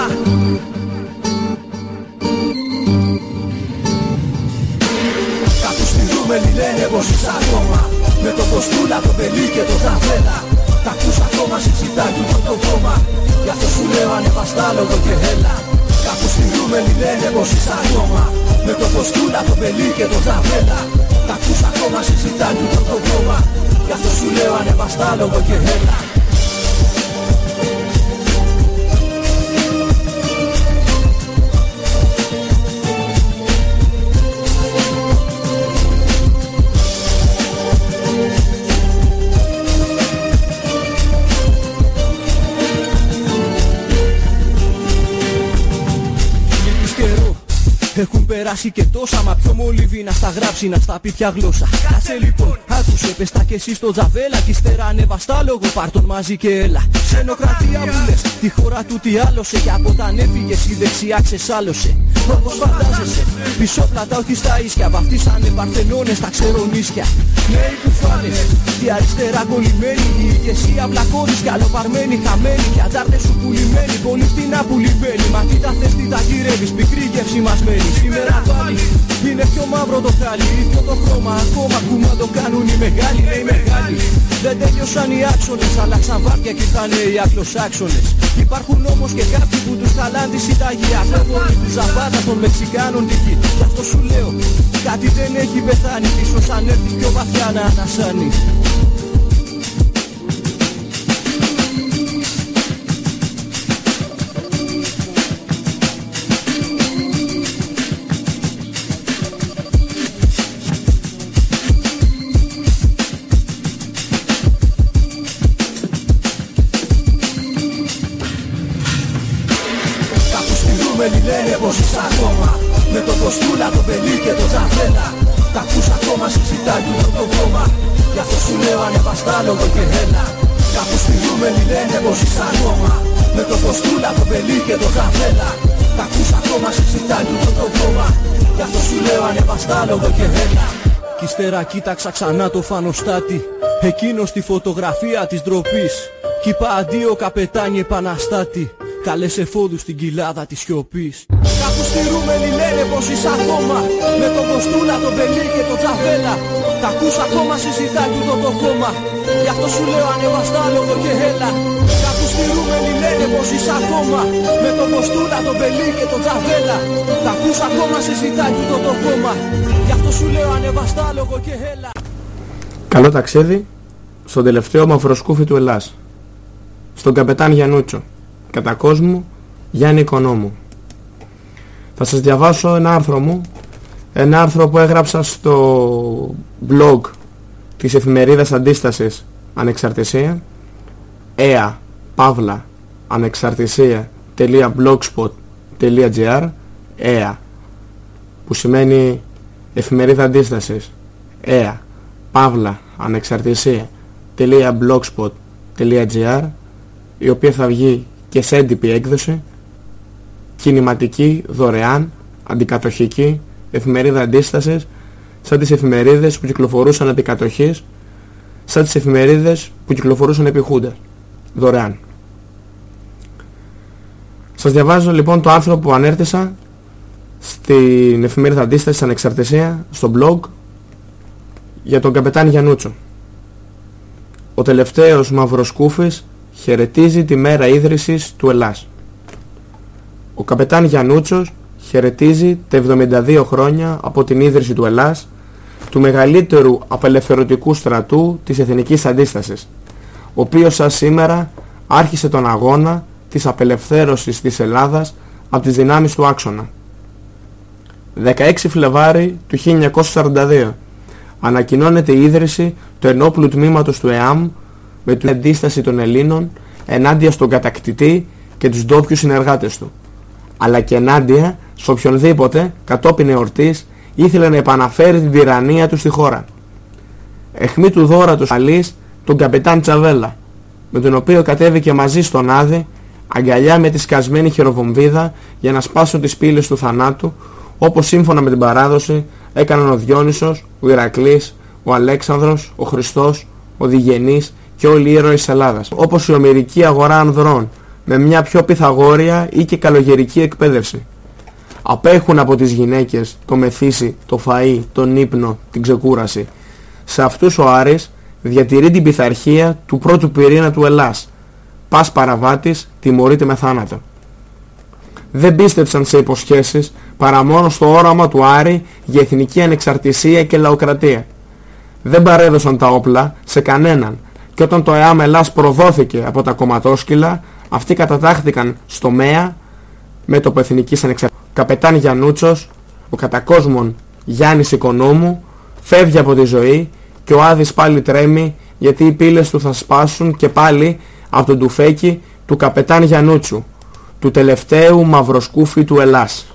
λένε πως είσαι ακόμα. Με το κοστούλα, το πελί και το ζαφέλα Τα ακούς ακόμα συζητάει του το κόμμα Γι' αυτό σου λέω ανεβαστά λόγο και έλα. Κάπου στη Ρούμελη λένε πως είσαι ακόμα. Με το κοστούλα, το πελί και το ζαφέλα Τα ακούς ακόμα συζητάει του το κόμμα Γι' αυτό σου λέω ανεβαστά λόγο και έλα περάσει και τόσα Μα πιο μολύβι να στα γράψει να στα πει πια γλώσσα. Κάτσε λοιπόν, άκουσε πες τα κι εσύ στο τζαβέλα Κι ύστερα ανέβα στα λόγο πάρ' τον μαζί και έλα. Ξενοκρατία. Που λες, τη χώρα του τι άλλωσε Κι από όταν έφυγες η δεξιά ξεσάλωσε Όπως φαντάζεσαι, πίσω πλατά όχι στα ίσια Βαφτίσανε παρθενώνες στα ξερονίσια Νέοι κουφάνες, και αριστερά κολλημένοι. Η ηγεσία μπλακώδης κι αλλοπαρμένη χαμένη. Κι αντάρτες σου πουλημένοι, πολύ φτηνά πουλημένοι. Μα τι τα θες, τι τα γυρεύεις, πικρή γεύση μας μένει. Σήμερα πάλι είναι πιο μαύρο το χάλι Ίδιο το χρώμα. Ακόμα κουμά το κάνουν οι μεγάλοι Ναι οι μεγάλοι. Δεν τελειώσαν οι άξονες Αλλάξαν βάρια και ήρθανε οι αγγλοσάξονες. Υπάρχουν όμως και κάποιοι που τους χαλάν τη συνταγή Ακρόπολοι τους Ζαβάτα των Μεξικάνων τη γη Γι' αυτό σου λέω κάτι δεν έχει πεθάνει. Ίσως αν έρθει πιο βαθιά να ανασάνει ύστερα κοίταξα ξανά το φανοστάτη Εκείνος στη φωτογραφία της ντροπής. Κι είπα αντίο καπετάνι επαναστάτη Καλές εφόδους στην κοιλάδα της σιωπής Κάπου στη Ρούμελη λένε πως είσαι ακόμα Με τον Κοστούλα, τον Πελί και τον Τζαβέλα. Τα ακούς ακόμα συζητάει τούτο το κόμμα. Γι' αυτό σου λέω ανεβαστά λόγο και έλα. Κάπου στη Ρούμελη λένε πως είσαι ακόμα Με τον Κοστούλα, τον Πελί και τον Τζαβέλα. Τα ακούς ακόμα συζητάει τούτο το κόμμα. Γι' αυτό σου λέω ανεβαστά λόγο και έλα Καλό ταξίδι στον τελευταίο μαυροσκούφι του Ελλάς. Στον καπετάν Γιανούτσο. Κατά κόσμο Γιάννη Οικονόμου. Θα σας διαβάσω ένα άρθρο μου. Ένα άρθρο που έγραψα στο blog της εφημερίδας Αντίστασης Ανεξαρτησία. ea παύλα ανεξαρτησία.blogspot.gr ea που σημαίνει εφημερίδα αντίστασης. Ea παύλα ανεξαρτησία.blogspot.gr η οποία θα βγει και σε έντυπη έκδοση. Κινηματική, δωρεάν, αντικατοχική εφημερίδα αντίστασης σαν τις εφημερίδες που κυκλοφορούσαν αντικατοχής σαν τις εφημερίδες που κυκλοφορούσαν επί Χούντας. Δωρεάν. Σας διαβάζω λοιπόν το άρθρο που ανέρτησα στην εφημερίδα αντίστασης ανεξαρτησία στο blog για τον καπετάν Γιανούτσο ο τελευταίος μαυροσκούφης χαιρετίζει τη μέρα ίδρυσης του Ελλάς. Ο καπετάν Γιανούτσος χαιρετίζει τα 72 χρόνια από την ίδρυση του Ελλάς του μεγαλύτερου απελευθερωτικού στρατού της Εθνικής Αντίστασης, ο οποίος σαν σήμερα άρχισε τον αγώνα της απελευθέρωσης της Ελλάδας από τις δυνάμεις του άξονα. 16 Φλεβάρι του 1942 ανακοινώνεται η ίδρυση του ενόπλου τμήματος του ΕΑΜ με την αντίσταση των Ελλήνων ενάντια στον κατακτητή και τους ντόπιους συνεργάτες του, αλλά και ενάντια σε οποιονδήποτε κατόπιν εορτής ήθελε να επαναφέρει την τυραννία του στη χώρα. Εχμή του δώρα του Αλής τον καπετάν Τσαβέλα, με τον οποίο κατέβηκε μαζί στον Άδη, αγκαλιά με τη σκασμένη χειροβομβίδα για να σπάσουν τις πύλες του θανάτου, όπως σύμφωνα με την παράδοση έκαναν ο Διόνυσος, ο Ηρακλής, ο Αλέξανδρος, ο Χριστός, ο Διγενής και όλοι οι ήρωες της Ελλάδας. Όπως η ομερική αγορά ανδρών, με μια πιο πυθαγόρια ή και καλογερική εκπαίδευση. Απέχουν από τις γυναίκες το μεθύσι, το φαΐ, τον ύπνο, την ξεκούραση. Σε αυτούς ο Άρης διατηρεί την πειθαρχία του πρώτου πυρήνα του Ελλάς. Πας παραβάτης τιμωρείται με θάνατο. Δεν πίστεψαν σε υποσχέσεις παρά μόνο στο όραμα του Άρη για εθνική ανεξαρτησία και λαοκρατία. Δεν παρέδωσαν τα όπλα σε κανέναν και όταν το ΕΑΜ Ελλάς προδόθηκε από τα κομματόσκυλα αυτοί κατατάχθηκαν στο ΜΕΑ με το εθνικής ανεξαρτησίας. Καπετάν Γιαννούτσος, ο κατακόσμων Γιάννης Οικονόμου φεύγει από τη ζωή και ο Άδης πάλι τρέμει γιατί οι πύλες του θα σπάσουν και πάλι από τον τουφέκι του καπετάν Γιαννούτσου, του τελευταίου μαυροσκούφι του Ελλάς.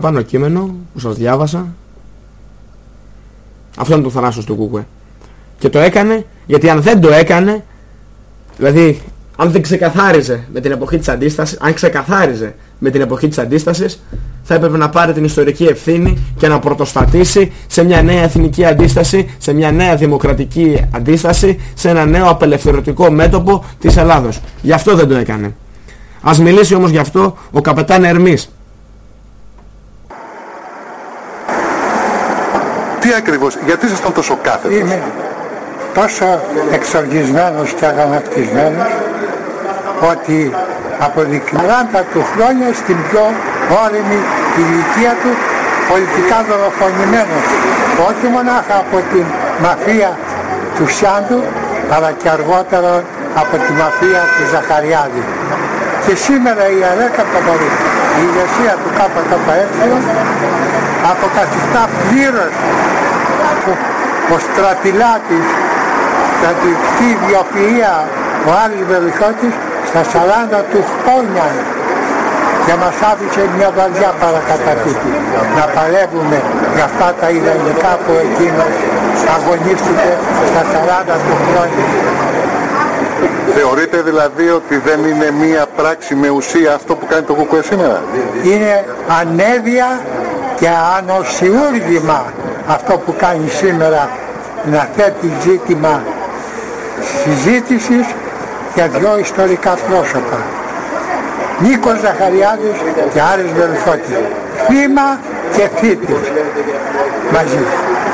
Παραπάνω κείμενο που σας διάβασα αυτό είναι το θανάσος του Κούκουε. Και το έκανε γιατί αν δεν το έκανε, δηλαδή αν δεν ξεκαθάριζε με την εποχή της αντίστασης, αν ξεκαθάριζε με την εποχή της αντίστασης, θα έπρεπε να πάρει την ιστορική ευθύνη και να πρωτοστατήσει σε μια νέα εθνική αντίσταση, σε μια νέα δημοκρατική αντίσταση, σε ένα νέο απελευθερωτικό μέτωπο της Ελλάδος. Γι' αυτό δεν το έκανε. Ας μιλήσει όμως γι' αυτό ο καπετάν Ερμής, Τι ακριβώς, γιατί ήσασταν τόσο κάθετος; Είμαι τόσο εξοργισμένος και αγανακτισμένος ότι από 40 του χρόνια στην πιο όρημη ηλικία του πολιτικά δολοφονημένος όχι μονάχα από την μαφία του Σιάντου αλλά και αργότερα από τη μαφία του Ζαχαριάδη. Και σήμερα η ΑΡΕΚΑ Παπαρή, η ηγεσία του ΚΚΕ αποκαθιστά πλήρως ο- ο στρατιλάτης στρατιωτική βιοποιία ο Άρης Βελιχώτης στα 40 του χρόνια και μας άφησε μια βαριά παρακαταθήκη να παλεύουμε για αυτά τα ιδανικά που εκείνος αγωνίστηκε στα 40 του χρόνια. Θεωρείτε δηλαδή ότι δεν είναι μία πράξη με ουσία αυτό που κάνει το ΚΚΕ σήμερα; Είναι ανέδεια και ανοσιούργημα αυτό που κάνει σήμερα να θέτει ζήτημα συζήτησης για δυο ιστορικά πρόσωπα. Νίκος Ζαχαριάδης και Άρης Βελφώτης. Θύμα και θήτης μαζί.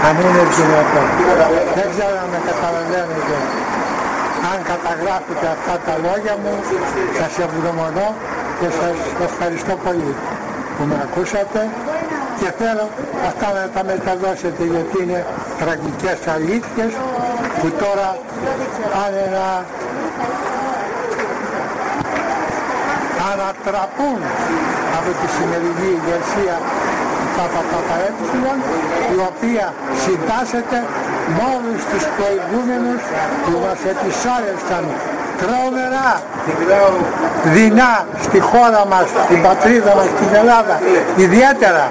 Αν είναι δυνατόν. Δεν ξέρω αν με καταλαβαίνετε. Αν καταγράφετε αυτά τα λόγια μου, σας ευγνωμονώ και σας ευχαριστώ πολύ που με ακούσατε και θέλω αυτά να τα μεταδώσετε γιατί είναι τραγικές αλήθειες που τώρα πάνε να ανατραπούν από τη σημερινή ηγεσία του ΚΚΕ η οποία συντάσσεται μόνο στους προηγούμενους που μας επισάρευσαν τρόμερα δεινά στη χώρα μας, στην πατρίδα μας, στην Ελλάδα ιδιαίτερα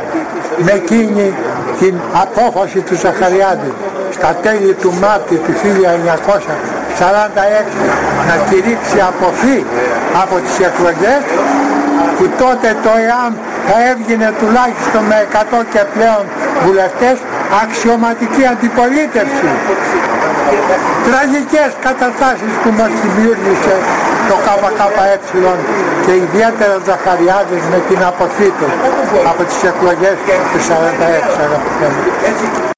με εκείνη την απόφαση του Ζαχαριάδη στα τέλη του Μάρτη του 1946 να κηρύξει αποφύ από τις εκλογές που τότε το ΕΑΜ θα έβγαινε τουλάχιστον με 100 και πλέον βουλευτές αξιωματική αντιπολίτευση. Τραγικές καταστάσεις που μας δημιούργησε το ΚΚΕ και ιδιαίτερα ο Ζαχαριάδης με την αποφύ του από τις εκλογές του 46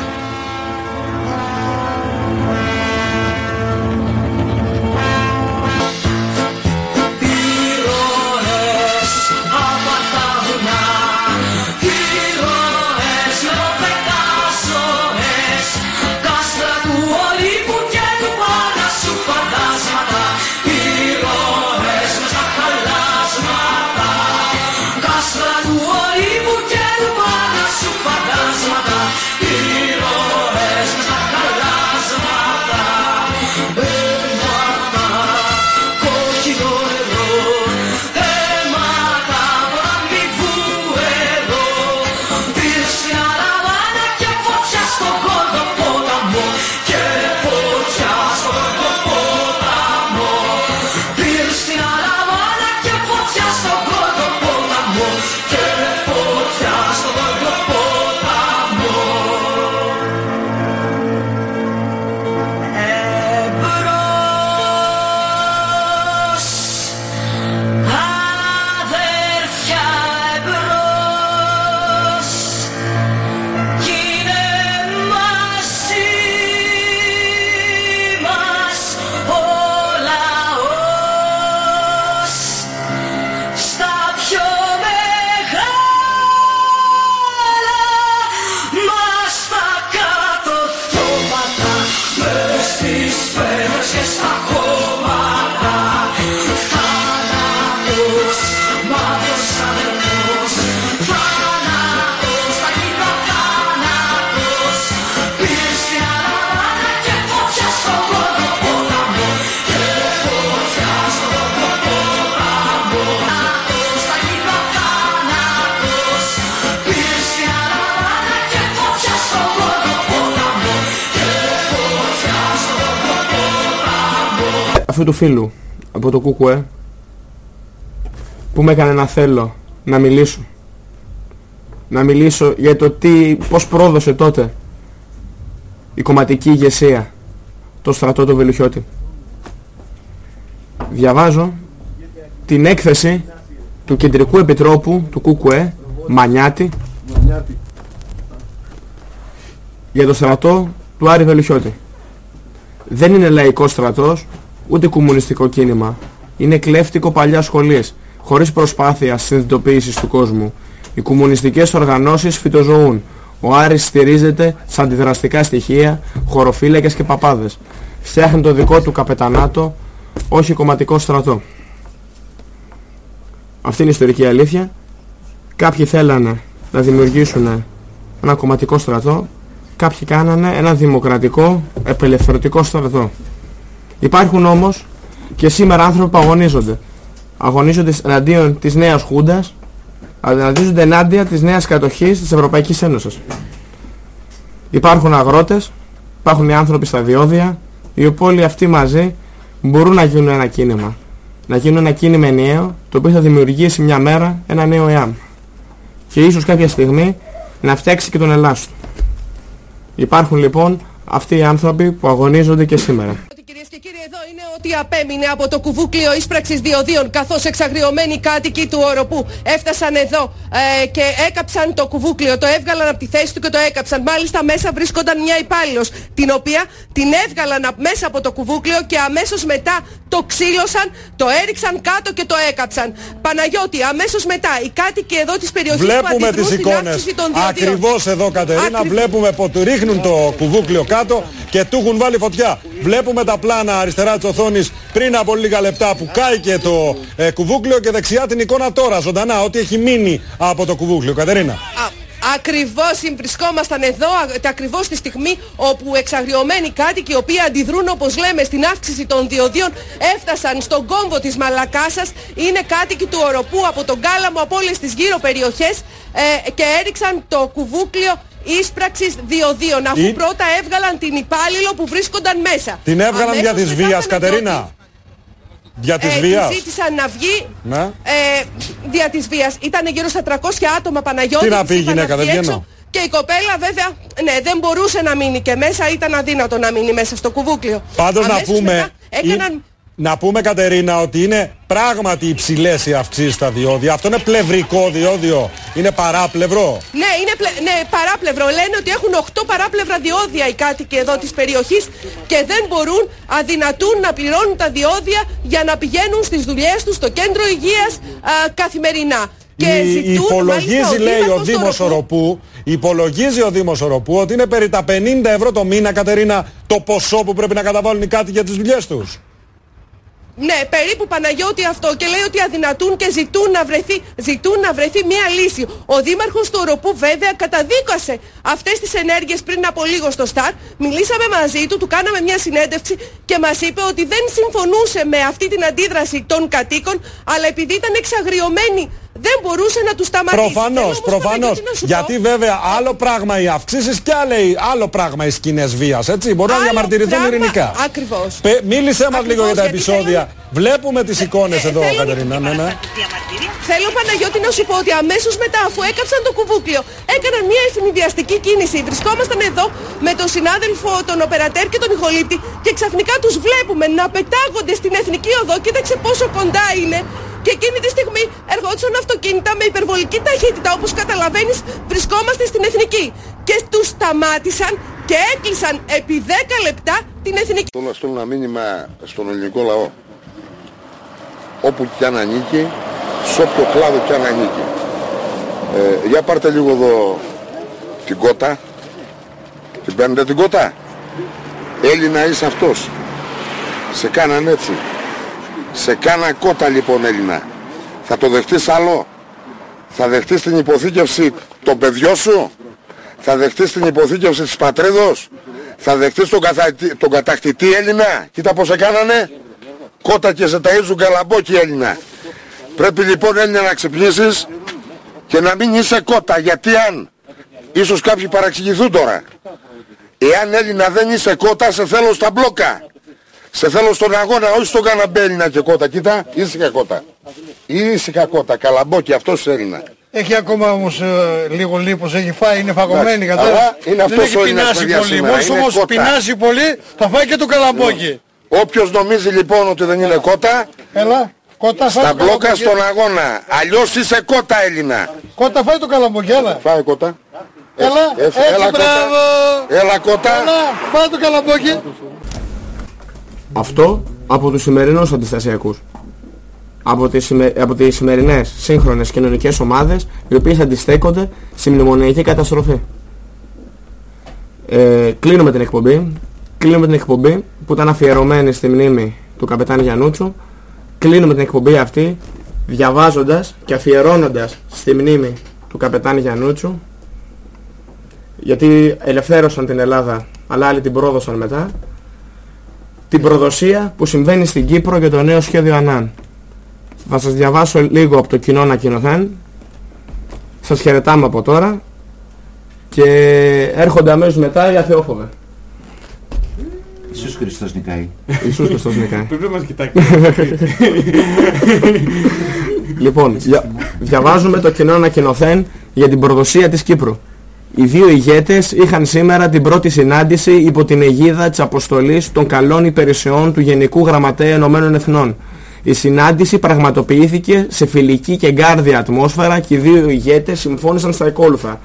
αυτού του φίλου από το ΚΚΕ που με έκανε να θέλω να μιλήσω. Να μιλήσω για το τι, πώς πρόδωσε τότε η κομματική ηγεσία το στρατό του Βελουχιώτη. Διαβάζω την έκθεση του Κεντρικού Επιτρόπου του ΚΚΕ Μανιάτη για το στρατό του Άρη Βελουχιώτη. Δεν είναι λαϊκός στρατός, ούτε κομμουνιστικό κίνημα. Είναι κλέφτικο παλιά σχολής, χωρίς προσπάθεια συνειδητοποίησης του κόσμου. Οι κομμουνιστικές οργανώσεις φυτοζωούν. Ο Άρης στηρίζεται σε αντιδραστικά στοιχεία, χωροφύλακες και παπάδες. Φτιάχνει το δικό του καπετανάτο, όχι κομματικό στρατό. Αυτή είναι η ιστορική αλήθεια. Κάποιοι θέλανε να δημιουργήσουν ένα κομματικό στρατό, κάποιοι κάνανε ένα δημοκρατικό, επελευθερωτικό στρατό. Υπάρχουν όμως και σήμερα άνθρωποι που αγωνίζονται. Αγωνίζονται εναντίον της νέας Χούντας, αγωνίζονται ενάντια της νέας κατοχής της Ευρωπαϊκής Ένωσης. Υπάρχουν αγρότες, υπάρχουν οι άνθρωποι στα διόδια, οι οποίοι όλοι αυτοί μαζί μπορούν να γίνουν ένα κίνημα. Να γίνουν ένα κίνημα ενιαίο, το οποίο θα δημιουργήσει μια μέρα ένα νέο ΕΑΜ. Και ίσως κάποια στιγμή να φτιάξει και τον Ελλάστο. Υπάρχουν λοιπόν αυτοί οι άνθρωποι που αγωνίζονται και σήμερα. Ό,τι απέμεινε από το κουβούκλιο ίσπραξης διοδίων καθώς εξαγριωμένοι κάτοικοι του οροπού έφτασαν εδώ ε, και έκαψαν το κουβούκλιο, το έβγαλαν από τη θέση του και το έκαψαν. Μάλιστα μέσα βρίσκονταν μια υπάλληλος την οποία την έβγαλαν απ- μέσα από το κουβούκλιο και αμέσως μετά το ξύλωσαν, το έριξαν κάτω και το έκαψαν. Παναγιώτη, αμέσως μετά οι κάτοικοι εδώ της περιοχής που Βλέπουμε αντιδρούν τις στην εικόνες. αύξηση των διοδίων. Ακριβώς εδώ Κατερίνα Ακριβώς. βλέπουμε που του ρίχνουν το κουβούκλιο κάτω και του έχουν βάλει φωτιά. Βλέπουμε τα πλάνα αριστερά της οθόνης πριν από λίγα λεπτά που κάηκε το ε, κουβούκλιο και δεξιά την εικόνα τώρα ζωντανά, ό,τι έχει μείνει από το κουβούκλιο. Κατερίνα. Ακριβώς βρισκόμασταν εδώ, α- ακριβώς τη στιγμή όπου εξαγριωμένοι κάτοικοι οι οποίοι αντιδρούν όπως λέμε στην αύξηση των διοδίων έφτασαν στον κόμβο της Μαλακάσας. Είναι κάτοικοι του Οροπού από τον Κάλαμο από όλες τις γύρω περιοχές ε, και έριξαν το κουβούκλιο ίσπραξης διοδίων αφού Ή- πρώτα έβγαλαν την υπάλληλο που βρίσκονταν μέσα. Την έβγαλαν Αμέσως για της μετά βίας, ήταν Κατερίνα. Για της ε, βίας. της ζήτησαν να βγει Ναι. ε, δια της βίας. Ήταν γύρω στα 300 άτομα Παναγιώτης. Τι να της πει η είπαν γυναίκα, βγει δεν έξω. βγαίνω. Και η κοπέλα βέβαια, ναι, δεν μπορούσε να μείνει και μέσα, ήταν αδύνατο να μείνει μέσα στο κουβούκλιο. Πάντως να Αμέσως πούμε, μετά έκαναν... ή- να πούμε Κατερίνα ότι είναι πράγματι υψηλές οι αυξήσεις στα διόδια. Αυτό είναι πλευρικό διόδιο. Είναι παράπλευρο. Ναι, είναι πλε... ναι, παράπλευρο. Λένε ότι έχουν 8 παράπλευρα διόδια οι κάτοικοι εδώ της περιοχής και δεν μπορούν, αδυνατούν να πληρώνουν τα διόδια για να πηγαίνουν στις δουλειές τους στο κέντρο υγείας α, καθημερινά. Και Η- ζητούν, υπολογίζει μάλιστα, ο λέει ο Δήμαρχος του Δήμος Οροπού- Οροπού υπολογίζει ο Δήμος Οροπού ότι είναι περί τα 50 ευρώ το μήνα Κατερίνα το ποσό που πρέπει να καταβάλουν οι κάτοικοι για τις δουλειές τους. Ναι, περίπου Παναγιώτη αυτό και λέει ότι αδυνατούν και ζητούν να βρεθεί, ζητούν να βρεθεί μια λύση. Ο Δήμαρχος του Οροπού βέβαια καταδίκασε αυτές τις ενέργειες πριν από λίγο στο ΣΤΑΡ. Μιλήσαμε μαζί του, του κάναμε μια συνέντευξη και μας είπε ότι δεν συμφωνούσε με αυτή την αντίδραση των κατοίκων, αλλά επειδή ήταν εξαγριωμένοι δεν μπορούσε να τους σταματήσει. Θέλω Προφανώς, όμως, προφανώς. Παναγιώτη, να σου πω- Γιατί βέβαια άλλο πράγμα οι αυξήσεις και άλλο, άλλο πράγμα οι σκηνές βίας, έτσι. Μπορούν να Άλλο διαμαρτυρηθούν πράγμα- ηρηνικά. Ακριβώς. Πε- μίλησέ μας λίγο για τα γιατί επεισόδια. Βλέπουμε τις εικόνες εδώ, θέλω- Κατερίνα. Ναι, ναι. Θέλω Παναγιώτη να σου πω ότι αμέσως μετά αφού έκαψαν το κουβούκλιο έκαναν μια ευνηδιαστική κίνηση. Βρισκόμασταν εδώ με τον συνάδελφο, τον οπερατέρ και τον ηχολήπτη και ξαφνικά τους βλέπουμε να πετάγονται στην Εθνική Οδό. Κοίταξε πόσο κοντά είναι. Και εκείνη τη στιγμή ερχόντουσαν αυτοκίνητα με υπερβολική ταχύτητα όπως καταλαβαίνεις βρισκόμαστε στην Εθνική. Και τους σταμάτησαν και έκλεισαν επί 10 λεπτά την Εθνική. Θέλω να στείλω ένα μήνυμα στον ελληνικό λαό. Όπου κι αν ανήκει, σε όποιο κλάδο κι αν ανήκει. Ε, για πάρτε λίγο εδώ την κότα. Την παίρνετε την κότα. Έλληνα είσαι αυτός. Σε κάναν έτσι. Σε κάνα κότα λοιπόν Έλληνα. Θα το δεχτείς άλλο; Θα δεχτείς την υποθήκευση των παιδιών σου; Θα δεχτείς την υποθήκευση της πατρίδος; Θα δεχτείς τον, καθα... τον κατακτητή Έλληνα; Κοίτα πως σε κάνανε. Κότα και σε ταΐζουν καλαμπόκι Έλληνα. Πρέπει λοιπόν Έλληνα να ξυπνήσεις και να μην είσαι κότα. Γιατί αν ίσως κάποιοι παραξηγηθούν τώρα. Εάν Έλληνα δεν είσαι κότα σε θέλω στα μπλόκα. Σε θέλω στον αγώνα, όχι στον καναμπέλινα και κότα. Κοίτα, ήσυχα κότα. Ήσυχα κότα, καλαμπόκι, αυτός Έλληνα. Έχει ακόμα όμως ε, λίγο λίπος, έχει φάει, είναι φαγωμένη Εντάξει, κατάλαβα. αλλά είναι Δεν αυτός έχει ο Έλληνας, πεινάσει παιδιά, πολύ. σήμερα, Μόλις είναι όμως κότα. πεινάσει πολύ θα φάει και το καλαμπόκι. Όποιος νομίζει λοιπόν ότι δεν είναι κότα, Έλα, κότα φάει στα το μπλόκα καλαμπόκι. στον αγώνα. Αλλιώς είσαι κότα Έλληνα. Κότα φάει το καλαμπόκι, έλα. Φάει κότα. Έλα, έτσι, έτσι έλα, κότα. μπράβο. Έλα κότα. Έλα, φάει το καλαμπόκι. Αυτό από τους σημερινούς αντιστασιακούς. Από τις, σημε- από τις σημερινές σύγχρονες κοινωνικές ομάδες οι οποίες αντιστέκονται στη μνημονιακή καταστροφή. Ε, κλείνουμε την εκπομπή. Κλείνουμε την εκπομπή που ήταν αφιερωμένη στη μνήμη του καπετάν Γιαννούτσου. Κλείνουμε την εκπομπή αυτή διαβάζοντας και αφιερώνοντας στη μνήμη του καπετάν Γιαννούτσου γιατί ελευθέρωσαν την Ελλάδα αλλά άλλοι την πρόδωσαν μετά την προδοσία που συμβαίνει στην Κύπρο για το νέο σχέδιο ΑΝΑΝ. Θα σας διαβάσω λίγο από το κοινό ανακοινωθέν. Σας χαιρετάμε από τώρα και έρχονται αμέσως μετά οι αθεόφοβοι. Ιησούς Χριστός νικάει. Ιησούς Χριστός νικάει. Πρέπει να μας κοιτάξει. λοιπόν, δια- διαβάζουμε το κοινό ανακοινωθέν για την προδοσία της Κύπρου. Οι δύο ηγέτες είχαν σήμερα την πρώτη συνάντηση υπό την αιγίδα της αποστολής των καλών υπηρεσιών του Γενικού Γραμματέα Ενωμένων Εθνών. Η συνάντηση πραγματοποιήθηκε σε φιλική και γκάρδια ατμόσφαιρα και οι δύο ηγέτες συμφώνησαν στα εκόλουθα.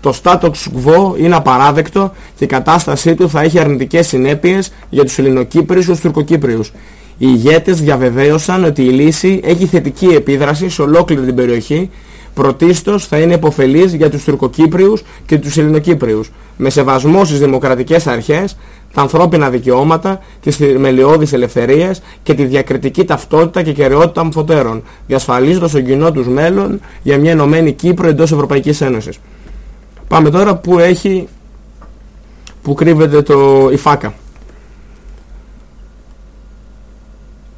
Το status quo είναι απαράδεκτο και η κατάστασή του θα έχει αρνητικές συνέπειες για τους Ελληνοκύπριους και τους Τουρκοκύπριους. Οι ηγέτες διαβεβαίωσαν ότι η λύση έχει θετική επίδραση σε ολόκληρη την περιοχή, πρωτίστως θα είναι υποφελής για τους Τουρκοκύπριους και τους Ελληνοκύπριους. Με σεβασμό στις δημοκρατικές αρχές τα ανθρώπινα δικαιώματα, τις θεμελιώδεις ελευθερίες και τη διακριτική ταυτότητα και κεραιότητα αμφωτέρων, διασφαλίζοντας τον κοινό τους μέλλον για μια ενωμένη Κύπρο εντός Ευρωπαϊκής Ένωσης. Πάμε τώρα που έχει, που κρύβεται το, η ΦΑΚΑ.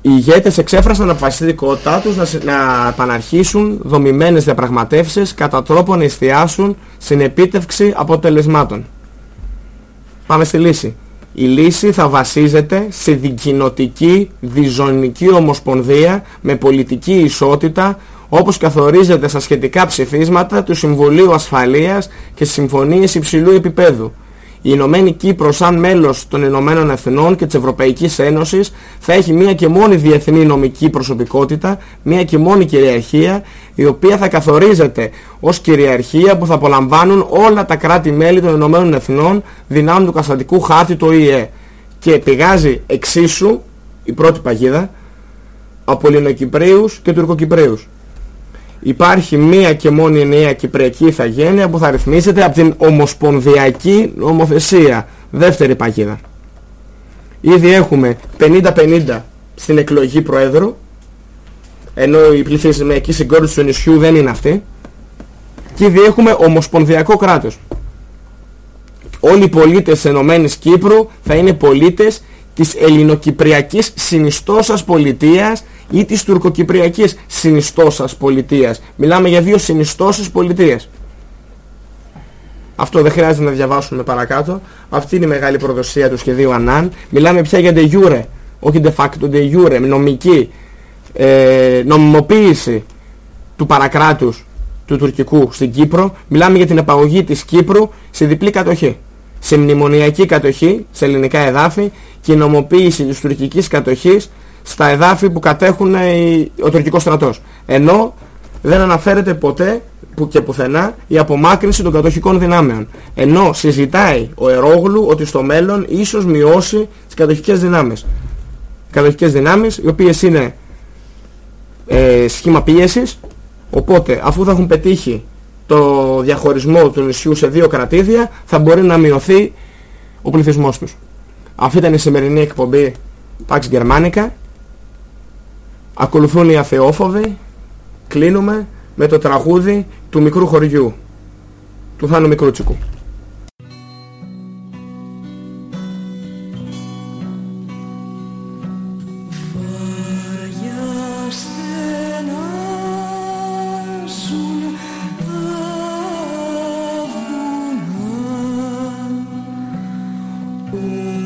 Οι ηγέτες εξέφρασαν την αποφασιστικότητά τους να, συ- να επαναρχίσουν δομημένες διαπραγματεύσεις κατά τρόπο να εστιάσουν στην επίτευξη αποτελεσμάτων. Πάμε στη λύση. Η λύση θα βασίζεται σε δικοινοτική διζωνική ομοσπονδία με πολιτική ισότητα όπως καθορίζεται στα σχετικά ψηφίσματα του Συμβουλίου Ασφαλείας και συμφωνίες υψηλού επίπεδου. Η Ηνωμένη Κύπρος σαν μέλος των Ηνωμένων Εθνών και της Ευρωπαϊκής Ένωσης θα έχει μία και μόνη διεθνή νομική προσωπικότητα, μία και μόνη κυριαρχία, η οποία θα καθορίζεται ως κυριαρχία που θα απολαμβάνουν όλα τα κράτη-μέλη των Ηνωμένων Εθνών δυνάμει του Καστατικού Χάρτη του ΟΗΕ. Και πηγάζει εξίσου η πρώτη παγίδα από Ελληνοκυπρίους και Τουρκοκυπρίους. Υπάρχει μία και μόνη ενιαία κυπριακή ηθαγένεια που θα ρυθμίζεται από την Ομοσπονδιακή Νομοθεσία. Δεύτερη παγίδα. Ήδη έχουμε 50-50 στην εκλογή Προέδρου, ενώ η πληθυσμιακή συγκρότηση του νησιού δεν είναι αυτή. Και ήδη έχουμε Ομοσπονδιακό κράτος. Όλοι οι πολίτες της Ενωμένης Κύπρου θα είναι πολίτες της ελληνοκυπριακής συνιστώσας πολιτείας ή της τουρκοκυπριακής συνιστώσας πολιτείας. Μιλάμε για δύο συνιστώσεις πολιτείας. Αυτό δεν χρειάζεται να διαβάσουμε παρακάτω. Αυτή είναι η μεγάλη προδοσία του σχεδίου Ανάν. Μιλάμε πια για de jure, όχι de facto, de jure, νομική ε, νομιμοποίηση του παρακράτους του τουρκικού στην Κύπρο. Μιλάμε για την επαγωγή της Κύπρου σε διπλή κατοχή. Σε μνημονιακή κατοχή, σε ελληνικά εδάφη και η νομοποίηση της τουρκικής κατοχής στα εδάφη που κατέχουν οι- ο τουρκικός στρατός. Ενώ δεν αναφέρεται ποτέ που και πουθενά η απομάκρυνση των κατοχικών δυνάμεων. Ενώ συζητάει ο Ερόγλου ότι στο μέλλον ίσως μειώσει τις κατοχικές δυνάμεις. Κατοχικές δυνάμεις οι οποίες είναι ε, σχήμα πίεσης οπότε αφού θα έχουν πετύχει το διαχωρισμό του νησιού σε δύο κρατήδια θα μπορεί να μειωθεί ο πληθυσμός τους. Αυτή ήταν η σημερινή εκπομπή Pax Germanica. Ακολουθούν οι αθεόφοβοι. Κλείνουμε με το τραγούδι του μικρού χωριού. Του Θάνου Μικρούτσικου. Ooh. Mm.